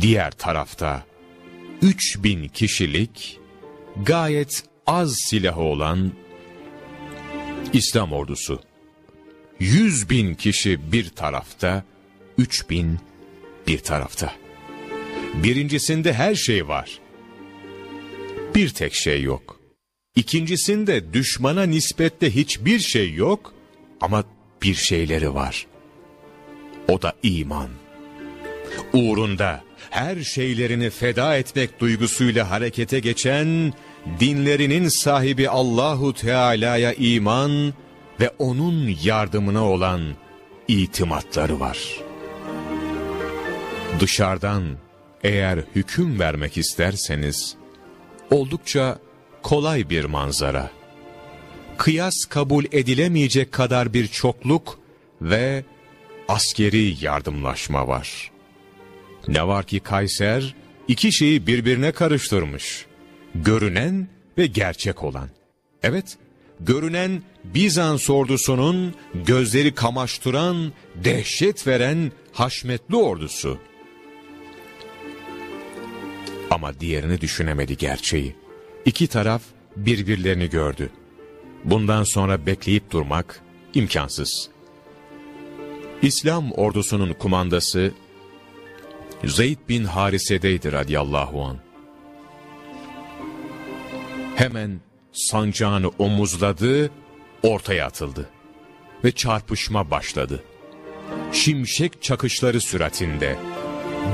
Diğer tarafta üç bin kişilik gayet az silahı olan İslam ordusu. Yüz bin kişi bir tarafta, üç bin bir tarafta. Birincisinde her şey var. Bir tek şey yok. İkincisinde düşmana nispette hiçbir şey yok ama bir şeyleri var. O da iman. Uğrunda her şeylerini feda etmek duygusuyla harekete geçen, dinlerinin sahibi Allahu Teala'ya iman ve onun yardımına olan itimatları var. Dışarıdan eğer hüküm vermek isterseniz, oldukça kolay bir manzara. Kıyas kabul edilemeyecek kadar bir çokluk ve askeri yardımlaşma var. Ne var ki Kayser iki şeyi birbirine karıştırmış. Görünen ve gerçek olan. Evet, görünen Bizans ordusunun gözleri kamaştıran, dehşet veren haşmetli ordusu. Ama diğerini düşünemedi gerçeği. İki taraf birbirlerini gördü. Bundan sonra bekleyip durmak imkansız. İslam ordusunun kumandası Zeyd bin Harise'deydi radiyallahu an. Hemen sancağını omuzladı, ortaya atıldı. Ve çarpışma başladı. Şimşek çakışları süratinde.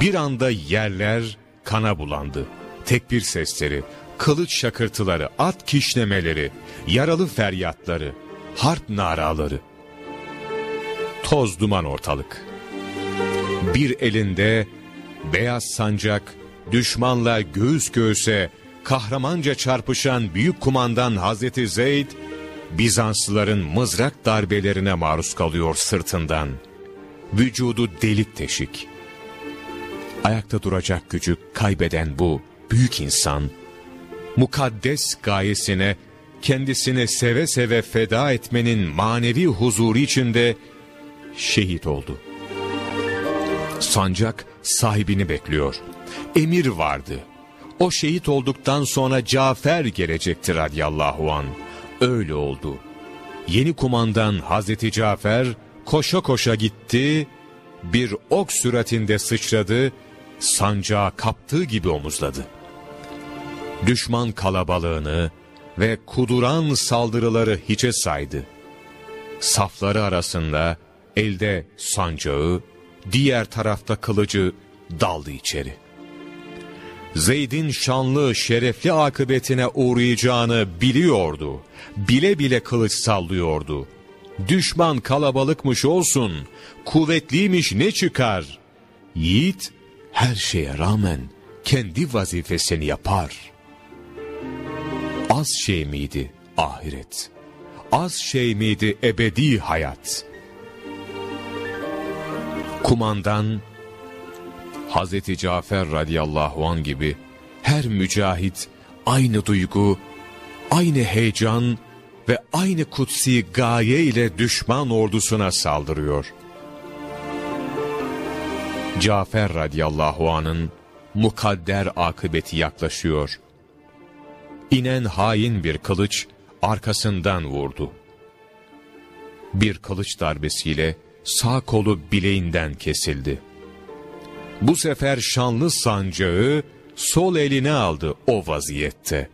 Bir anda yerler kana bulandı. Tekbir sesleri, kılıç şakırtıları, at kişnemeleri, yaralı feryatları, harp naraları. Toz duman ortalık. Bir elinde beyaz sancak, düşmanla göğüs göğüse kahramanca çarpışan büyük kumandan Hazreti Zeyd, Bizanslıların mızrak darbelerine maruz kalıyor sırtından. Vücudu delik teşik. Ayakta duracak gücü kaybeden bu büyük insan, mukaddes gayesine kendisini seve seve feda etmenin manevi huzuru içinde şehit oldu. Sancak sahibini bekliyor. Emir vardı. O şehit olduktan sonra Cafer gelecektir radiyallahu an. Öyle oldu. Yeni kumandan Hazreti Cafer koşa koşa gitti, bir ok süratinde sıçradı, sancağı kaptığı gibi omuzladı. Düşman kalabalığını ve kuduran saldırıları hiçe saydı. Safları arasında elde sancağı, diğer tarafta kılıcı daldı içeri. Zeyd'in şanlı, şerefli akıbetine uğrayacağını biliyordu. Bile bile kılıç sallıyordu. Düşman kalabalıkmış olsun, kuvvetliymiş ne çıkar? Yiğit her şeye rağmen kendi vazifesini yapar. Az şey miydi ahiret? Az şey miydi ebedi hayat? Kumandan Hazreti Cafer radıyallahu an gibi her mücahit aynı duygu, aynı heyecan ve aynı kutsi gaye ile düşman ordusuna saldırıyor. Cafer radıyallahu anın mukadder akıbeti yaklaşıyor. İnen hain bir kılıç arkasından vurdu. Bir kılıç darbesiyle sağ kolu bileğinden kesildi. Bu sefer şanlı sancağı sol eline aldı o vaziyette.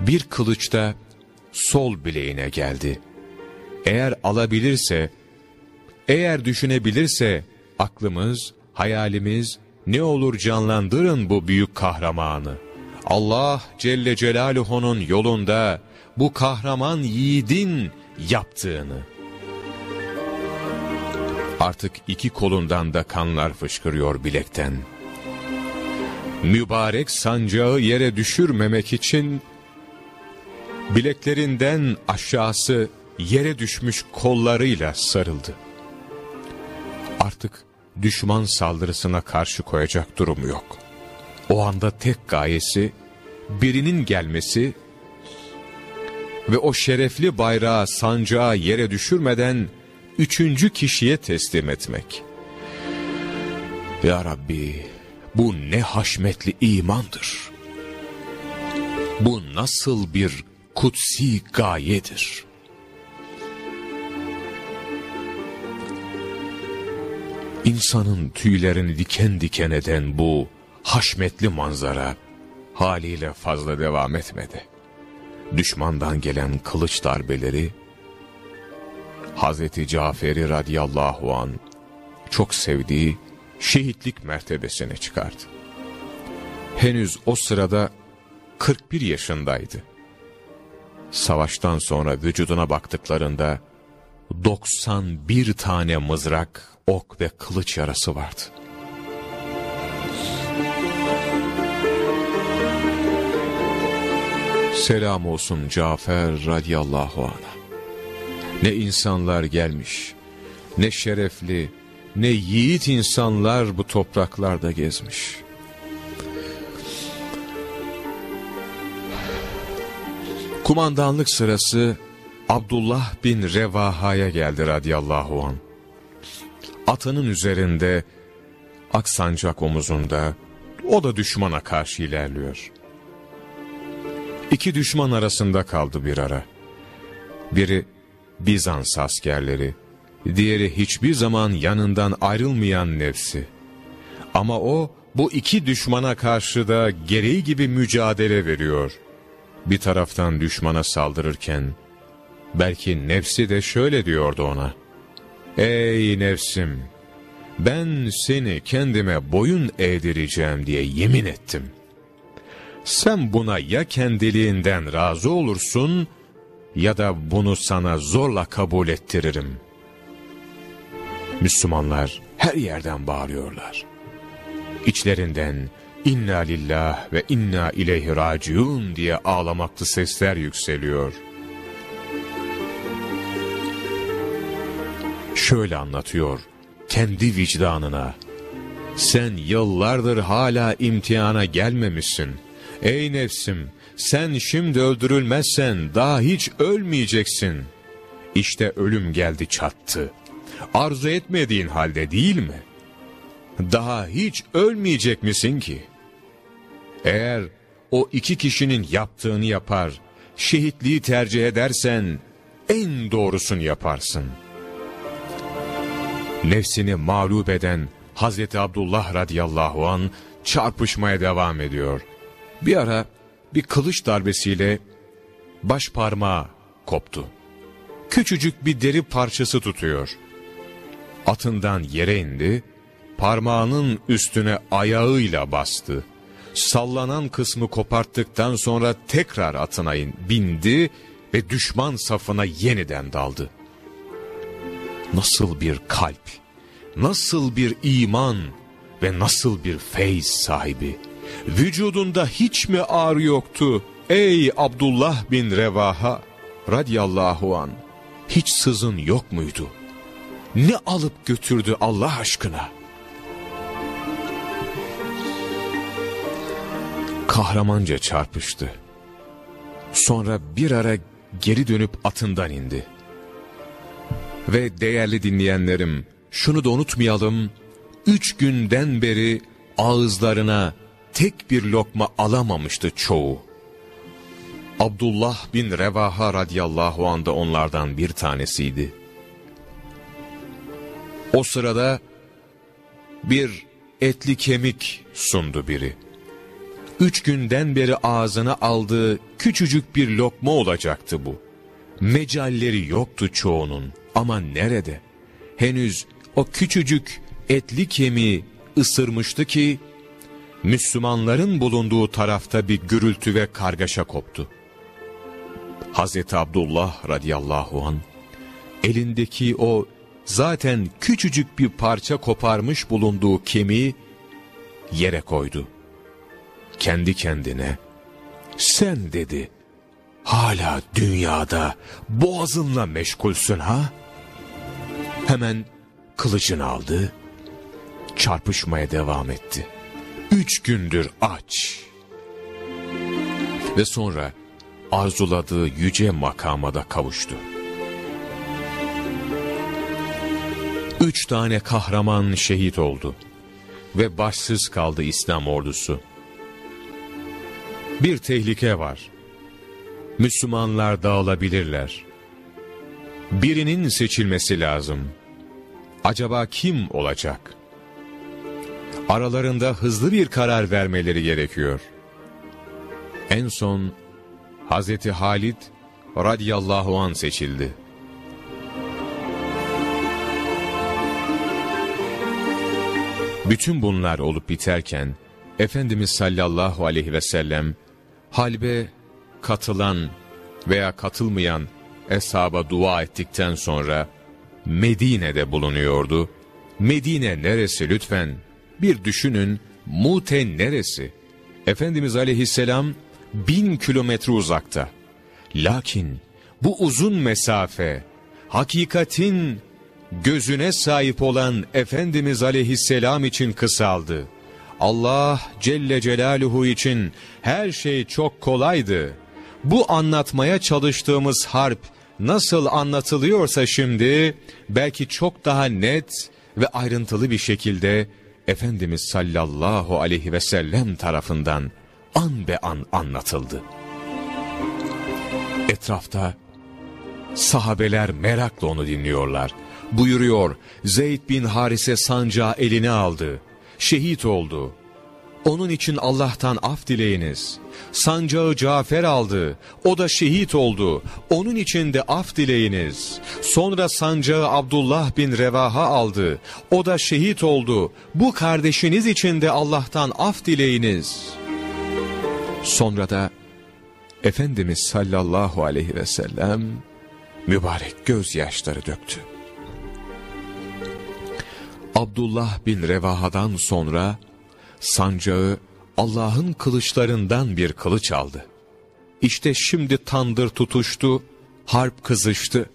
Bir kılıç da sol bileğine geldi. Eğer alabilirse, eğer düşünebilirse aklımız, hayalimiz ne olur canlandırın bu büyük kahramanı. Allah Celle Celaluhu'nun yolunda bu kahraman yiğidin yaptığını. Artık iki kolundan da kanlar fışkırıyor bilekten. Mübarek sancağı yere düşürmemek için bileklerinden aşağısı yere düşmüş kollarıyla sarıldı. Artık düşman saldırısına karşı koyacak durumu yok. O anda tek gayesi birinin gelmesi ve o şerefli bayrağı sancağı yere düşürmeden üçüncü kişiye teslim etmek. Ya Rabbi bu ne haşmetli imandır. Bu nasıl bir kutsi gayedir. İnsanın tüylerini diken diken eden bu haşmetli manzara haliyle fazla devam etmedi. Düşmandan gelen kılıç darbeleri Hazreti Cafer'i radıyallahu an çok sevdiği şehitlik mertebesine çıkardı. Henüz o sırada 41 yaşındaydı. Savaştan sonra vücuduna baktıklarında 91 tane mızrak, ok ve kılıç yarası vardı. Selam olsun Cafer radıyallahu anh'a. Ne insanlar gelmiş, ne şerefli, ne yiğit insanlar bu topraklarda gezmiş. Kumandanlık sırası Abdullah bin Revaha'ya geldi radıyallahu an. Atının üzerinde, aksancak omuzunda, o da düşmana karşı ilerliyor. İki düşman arasında kaldı bir ara. Biri Bizans askerleri, diğeri hiçbir zaman yanından ayrılmayan nefsi. Ama o bu iki düşmana karşı da gereği gibi mücadele veriyor. Bir taraftan düşmana saldırırken, belki nefsi de şöyle diyordu ona. Ey nefsim! Ben seni kendime boyun eğdireceğim diye yemin ettim. Sen buna ya kendiliğinden razı olursun ya da bunu sana zorla kabul ettiririm. Müslümanlar her yerden bağırıyorlar. İçlerinden inna lillah ve inna ileyhi raciun diye ağlamaklı sesler yükseliyor. Şöyle anlatıyor kendi vicdanına. Sen yıllardır hala imtihana gelmemişsin. Ey nefsim sen şimdi öldürülmezsen daha hiç ölmeyeceksin. İşte ölüm geldi çattı. Arzu etmediğin halde değil mi? Daha hiç ölmeyecek misin ki? Eğer o iki kişinin yaptığını yapar, şehitliği tercih edersen en doğrusunu yaparsın. Nefsini mağlup eden Hazreti Abdullah radıyallahu an çarpışmaya devam ediyor. Bir ara bir kılıç darbesiyle baş parmağı koptu. Küçücük bir deri parçası tutuyor. Atından yere indi, parmağının üstüne ayağıyla bastı. Sallanan kısmı koparttıktan sonra tekrar atına bindi ve düşman safına yeniden daldı. Nasıl bir kalp, nasıl bir iman ve nasıl bir feyz sahibi. Vücudunda hiç mi ağrı yoktu? Ey Abdullah bin Revaha radiyallahu an. Hiç sızın yok muydu? Ne alıp götürdü Allah aşkına? Kahramanca çarpıştı. Sonra bir ara geri dönüp atından indi. Ve değerli dinleyenlerim, şunu da unutmayalım, üç günden beri ağızlarına tek bir lokma alamamıştı çoğu. Abdullah bin Revaha radıyallahu anda onlardan bir tanesiydi. O sırada bir etli kemik sundu biri. Üç günden beri ağzına aldığı küçücük bir lokma olacaktı bu. Mecalleri yoktu çoğunun ama nerede? Henüz o küçücük etli kemiği ısırmıştı ki Müslümanların bulunduğu tarafta bir gürültü ve kargaşa koptu. Hazreti Abdullah radıyallahu an elindeki o zaten küçücük bir parça koparmış bulunduğu kemiği yere koydu. Kendi kendine sen dedi hala dünyada boğazınla meşgulsün ha? Hemen kılıcını aldı çarpışmaya devam etti. Üç gündür aç. Ve sonra arzuladığı yüce makama da kavuştu. Üç tane kahraman şehit oldu ve başsız kaldı İslam ordusu. Bir tehlike var. Müslümanlar dağılabilirler. Birinin seçilmesi lazım. Acaba kim olacak? Aralarında hızlı bir karar vermeleri gerekiyor. En son Hazreti Halid radiyallahu an seçildi. Bütün bunlar olup biterken Efendimiz sallallahu aleyhi ve sellem halbe katılan veya katılmayan eshaba dua ettikten sonra Medine'de bulunuyordu. Medine neresi lütfen? Bir düşünün Mute neresi? Efendimiz aleyhisselam bin kilometre uzakta. Lakin bu uzun mesafe hakikatin gözüne sahip olan Efendimiz aleyhisselam için kısaldı. Allah Celle Celaluhu için her şey çok kolaydı. Bu anlatmaya çalıştığımız harp nasıl anlatılıyorsa şimdi belki çok daha net ve ayrıntılı bir şekilde Efendimiz sallallahu aleyhi ve sellem tarafından an be an anlatıldı. Etrafta sahabeler merakla onu dinliyorlar. Buyuruyor Zeyd bin Harise sancağı eline aldı. Şehit oldu. Onun için Allah'tan af dileyiniz. Sancağı Cafer aldı. O da şehit oldu. Onun için de af dileyiniz. Sonra sancağı Abdullah bin Revaha aldı. O da şehit oldu. Bu kardeşiniz için de Allah'tan af dileyiniz. Sonra da Efendimiz sallallahu aleyhi ve sellem mübarek gözyaşları döktü. Abdullah bin Revaha'dan sonra sancağı Allah'ın kılıçlarından bir kılıç aldı. İşte şimdi tandır tutuştu, harp kızıştı.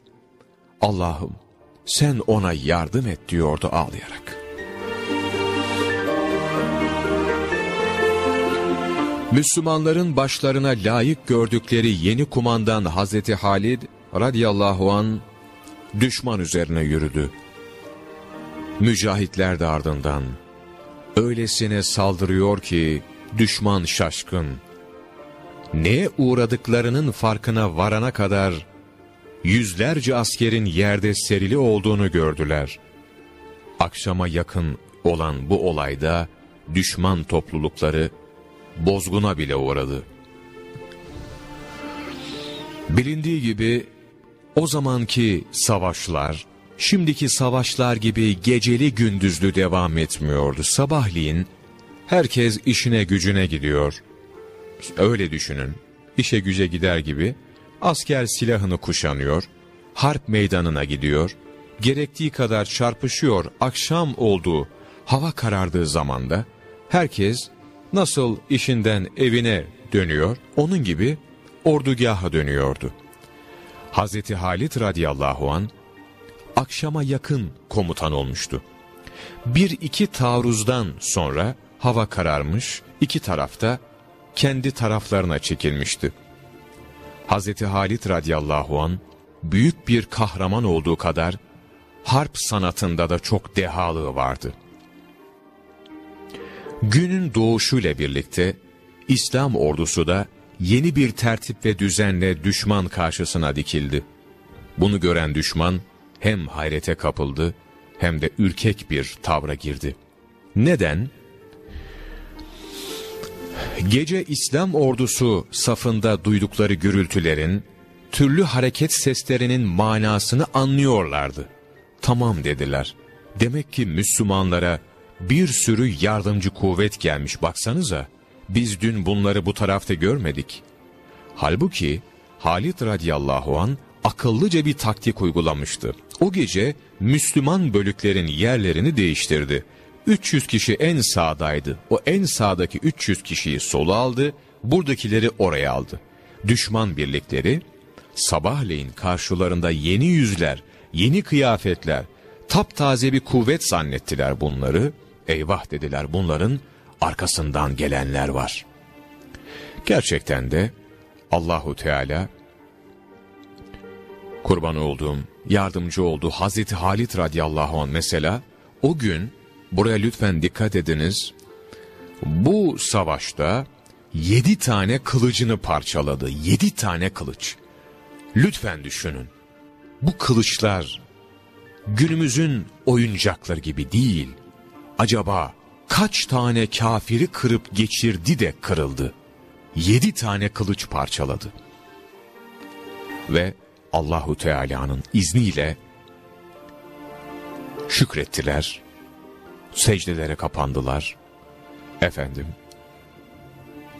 Allah'ım sen ona yardım et diyordu ağlayarak. Müslümanların başlarına layık gördükleri yeni kumandan Hazreti Halid radıyallahu an düşman üzerine yürüdü. Mücahitler de ardından öylesine saldırıyor ki düşman şaşkın. Neye uğradıklarının farkına varana kadar yüzlerce askerin yerde serili olduğunu gördüler. Akşama yakın olan bu olayda düşman toplulukları bozguna bile uğradı. Bilindiği gibi o zamanki savaşlar, şimdiki savaşlar gibi geceli gündüzlü devam etmiyordu. Sabahleyin herkes işine gücüne gidiyor. Öyle düşünün, işe güce gider gibi asker silahını kuşanıyor, harp meydanına gidiyor, gerektiği kadar çarpışıyor akşam olduğu, hava karardığı zamanda herkes nasıl işinden evine dönüyor, onun gibi ordugaha dönüyordu. Hazreti Halit radıyallahu an akşama yakın komutan olmuştu. Bir iki taarruzdan sonra hava kararmış, iki tarafta kendi taraflarına çekilmişti. Hazreti Halit radıyallahu an büyük bir kahraman olduğu kadar harp sanatında da çok dehalığı vardı. Günün doğuşuyla birlikte İslam ordusu da yeni bir tertip ve düzenle düşman karşısına dikildi. Bunu gören düşman hem hayrete kapıldı hem de ürkek bir tavra girdi. Neden? Gece İslam ordusu safında duydukları gürültülerin, türlü hareket seslerinin manasını anlıyorlardı. Tamam dediler. Demek ki Müslümanlara bir sürü yardımcı kuvvet gelmiş baksanıza. Biz dün bunları bu tarafta görmedik. Halbuki Halit radıyallahu an akıllıca bir taktik uygulamıştı. O gece Müslüman bölüklerin yerlerini değiştirdi. 300 kişi en sağdaydı. O en sağdaki 300 kişiyi sola aldı, buradakileri oraya aldı. Düşman birlikleri sabahleyin karşılarında yeni yüzler, yeni kıyafetler, taptaze bir kuvvet zannettiler bunları. Eyvah dediler bunların arkasından gelenler var. Gerçekten de Allahu Teala kurban olduğum, yardımcı olduğu Hazreti Halit radıyallahu anh mesela o gün buraya lütfen dikkat ediniz. Bu savaşta yedi tane kılıcını parçaladı. Yedi tane kılıç. Lütfen düşünün. Bu kılıçlar günümüzün oyuncakları gibi değil. Acaba kaç tane kafiri kırıp geçirdi de kırıldı? Yedi tane kılıç parçaladı. Ve Allahu Teala'nın izniyle şükrettiler, secdelere kapandılar. Efendim,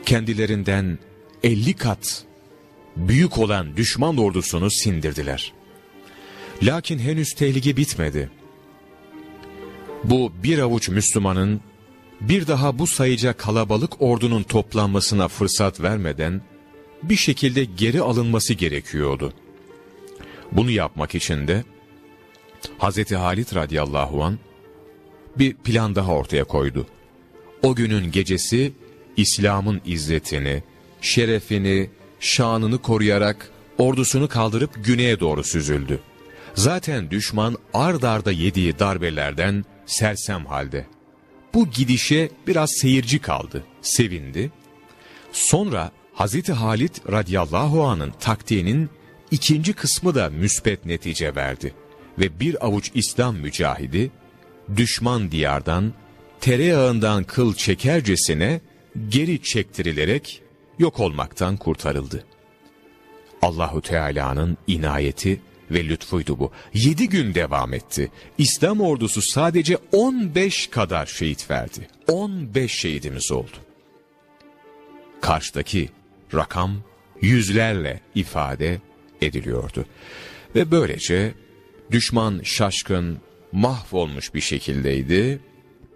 kendilerinden elli kat büyük olan düşman ordusunu sindirdiler. Lakin henüz tehlike bitmedi. Bu bir avuç Müslümanın bir daha bu sayıca kalabalık ordunun toplanmasına fırsat vermeden bir şekilde geri alınması gerekiyordu. Bunu yapmak için de Hz. Halit radıyallahu an bir plan daha ortaya koydu. O günün gecesi İslam'ın izzetini, şerefini, şanını koruyarak ordusunu kaldırıp güneye doğru süzüldü. Zaten düşman ard arda yediği darbelerden sersem halde. Bu gidişe biraz seyirci kaldı, sevindi. Sonra Hazreti Halit radıyallahu anın taktiğinin ikinci kısmı da müspet netice verdi. Ve bir avuç İslam mücahidi, düşman diyardan, tereyağından kıl çekercesine geri çektirilerek yok olmaktan kurtarıldı. Allahu Teala'nın inayeti ve lütfuydu bu. Yedi gün devam etti. İslam ordusu sadece 15 kadar şehit verdi. 15 şehidimiz oldu. Karşıdaki rakam yüzlerle ifade ediliyordu. Ve böylece düşman şaşkın, mahvolmuş bir şekildeydi.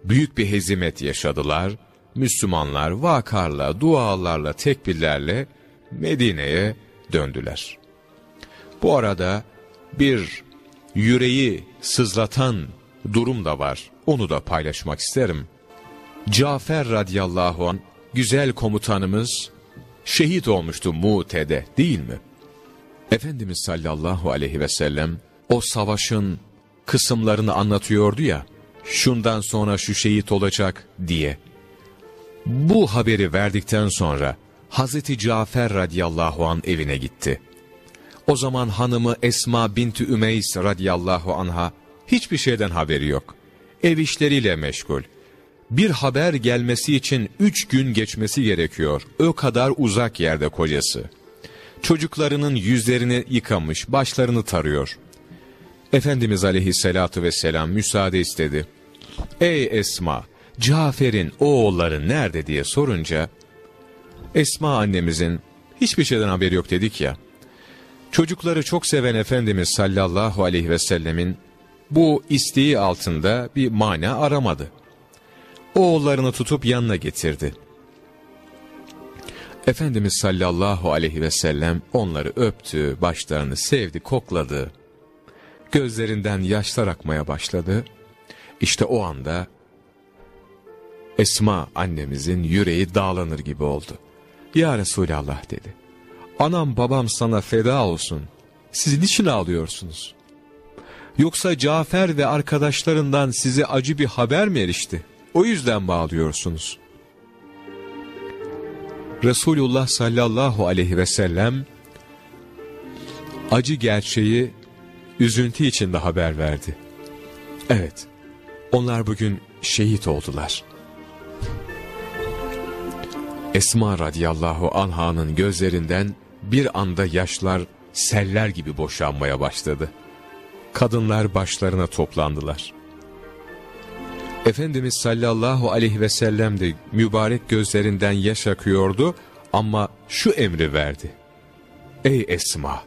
Büyük bir hezimet yaşadılar. Müslümanlar vakarla, dualarla, tekbirlerle Medine'ye döndüler. Bu arada bir yüreği sızlatan durum da var. Onu da paylaşmak isterim. Cafer radıyallahu an güzel komutanımız şehit olmuştu Mu'te'de değil mi? Efendimiz sallallahu aleyhi ve sellem o savaşın kısımlarını anlatıyordu ya, şundan sonra şu şehit olacak diye. Bu haberi verdikten sonra Hazreti Cafer radıyallahu an evine gitti. O zaman hanımı Esma binti Ümeys radıyallahu anha hiçbir şeyden haberi yok. Ev işleriyle meşgul. Bir haber gelmesi için üç gün geçmesi gerekiyor. O kadar uzak yerde kocası. Çocuklarının yüzlerini yıkamış, başlarını tarıyor. Efendimiz aleyhissalatu vesselam müsaade istedi. Ey Esma, Cafer'in oğulları nerede diye sorunca, Esma annemizin hiçbir şeyden haberi yok dedik ya. Çocukları çok seven Efendimiz sallallahu aleyhi ve sellemin bu isteği altında bir mana aramadı. Oğullarını tutup yanına getirdi. Efendimiz sallallahu aleyhi ve sellem onları öptü, başlarını sevdi, kokladı. Gözlerinden yaşlar akmaya başladı. İşte o anda Esma annemizin yüreği dağlanır gibi oldu. Ya Resulallah dedi. Anam babam sana feda olsun. Siz niçin ağlıyorsunuz? Yoksa Cafer ve arkadaşlarından size acı bir haber mi erişti? O yüzden mi ağlıyorsunuz? Resulullah sallallahu aleyhi ve sellem acı gerçeği üzüntü içinde haber verdi. Evet, onlar bugün şehit oldular. Esma radıyallahu anhanın gözlerinden bir anda yaşlar seller gibi boşanmaya başladı. Kadınlar başlarına toplandılar. Efendimiz sallallahu aleyhi ve sellem de mübarek gözlerinden yaş akıyordu ama şu emri verdi. Ey Esma!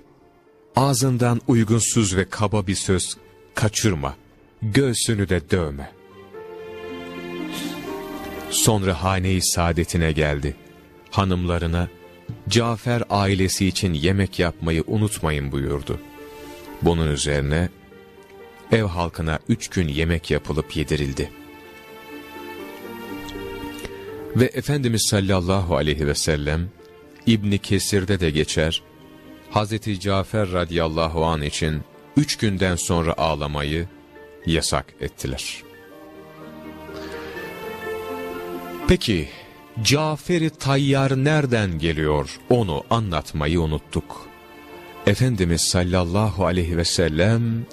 Ağzından uygunsuz ve kaba bir söz kaçırma, göğsünü de dövme. Sonra hane-i saadetine geldi. Hanımlarına, Cafer ailesi için yemek yapmayı unutmayın buyurdu. Bunun üzerine ev halkına üç gün yemek yapılıp yedirildi. Ve Efendimiz sallallahu aleyhi ve sellem İbni Kesir'de de geçer, Hazreti Cafer radıyallahu an için üç günden sonra ağlamayı yasak ettiler. Peki Cafer-i Tayyar nereden geliyor onu anlatmayı unuttuk. Efendimiz sallallahu aleyhi ve sellem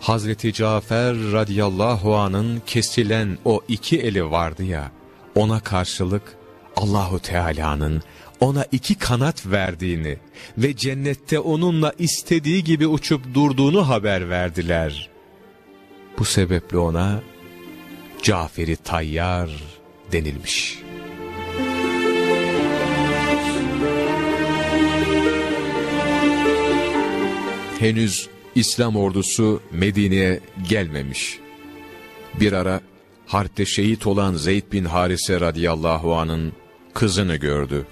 Hazreti Cafer radıyallahu anın kesilen o iki eli vardı ya ona karşılık Allahu Teala'nın ona iki kanat verdiğini ve cennette onunla istediği gibi uçup durduğunu haber verdiler. Bu sebeple ona Caferi Tayyar denilmiş. Henüz İslam ordusu Medine'ye gelmemiş. Bir ara harpte şehit olan Zeyd bin Harise radıyallahu anın kızını gördü.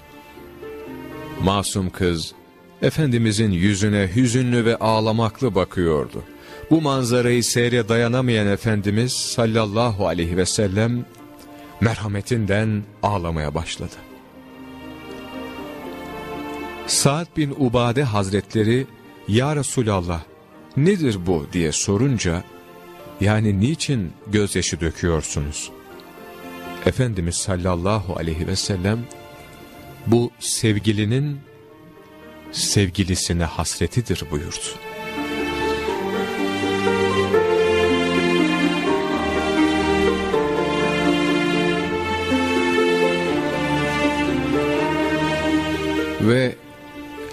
Masum kız, Efendimizin yüzüne hüzünlü ve ağlamaklı bakıyordu. Bu manzarayı seyre dayanamayan Efendimiz sallallahu aleyhi ve sellem merhametinden ağlamaya başladı. Sa'd bin Ubade Hazretleri, Ya Resulallah nedir bu diye sorunca, yani niçin gözyaşı döküyorsunuz? Efendimiz sallallahu aleyhi ve sellem, bu sevgilinin sevgilisine hasretidir buyurdu. Ve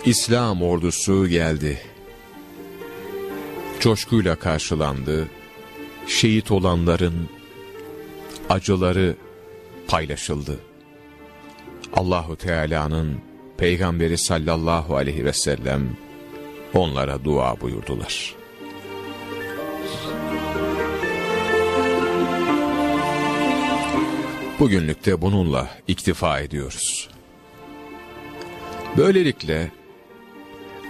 İslam ordusu geldi. Coşkuyla karşılandı. Şehit olanların acıları paylaşıldı. Allahu Teala'nın Peygamberi sallallahu aleyhi ve sellem onlara dua buyurdular. Bugünlük de bununla iktifa ediyoruz. Böylelikle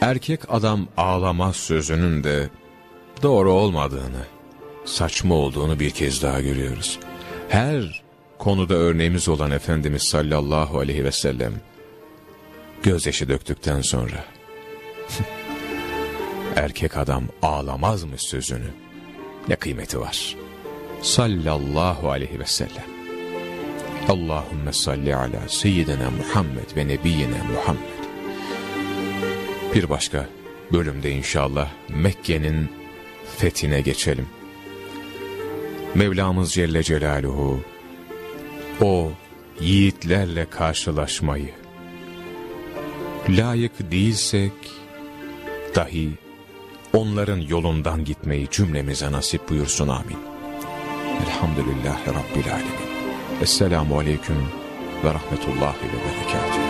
erkek adam ağlamaz sözünün de doğru olmadığını, saçma olduğunu bir kez daha görüyoruz. Her konuda örneğimiz olan Efendimiz sallallahu aleyhi ve sellem gözyaşı döktükten sonra erkek adam ağlamaz mı sözünü ne kıymeti var? Sallallahu aleyhi ve sellem. Allahümme salli ala seyyidina Muhammed ve nebiyyina Muhammed. Bir başka bölümde inşallah Mekke'nin fethine geçelim. Mevlamız Celle Celaluhu o yiğitlerle karşılaşmayı layık değilsek dahi onların yolundan gitmeyi cümlemize nasip buyursun amin. Elhamdülillahi Rabbil Alemin. Esselamu Aleyküm ve Rahmetullahi ve Berekatuhu.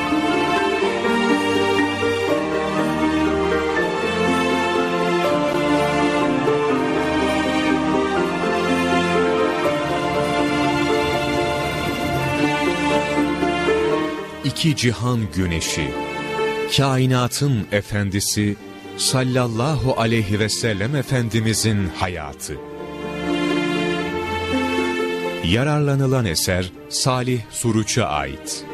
İki cihan güneşi, kainatın efendisi sallallahu aleyhi ve sellem Efendimizin hayatı. Yararlanılan eser Salih Suruç'a ait.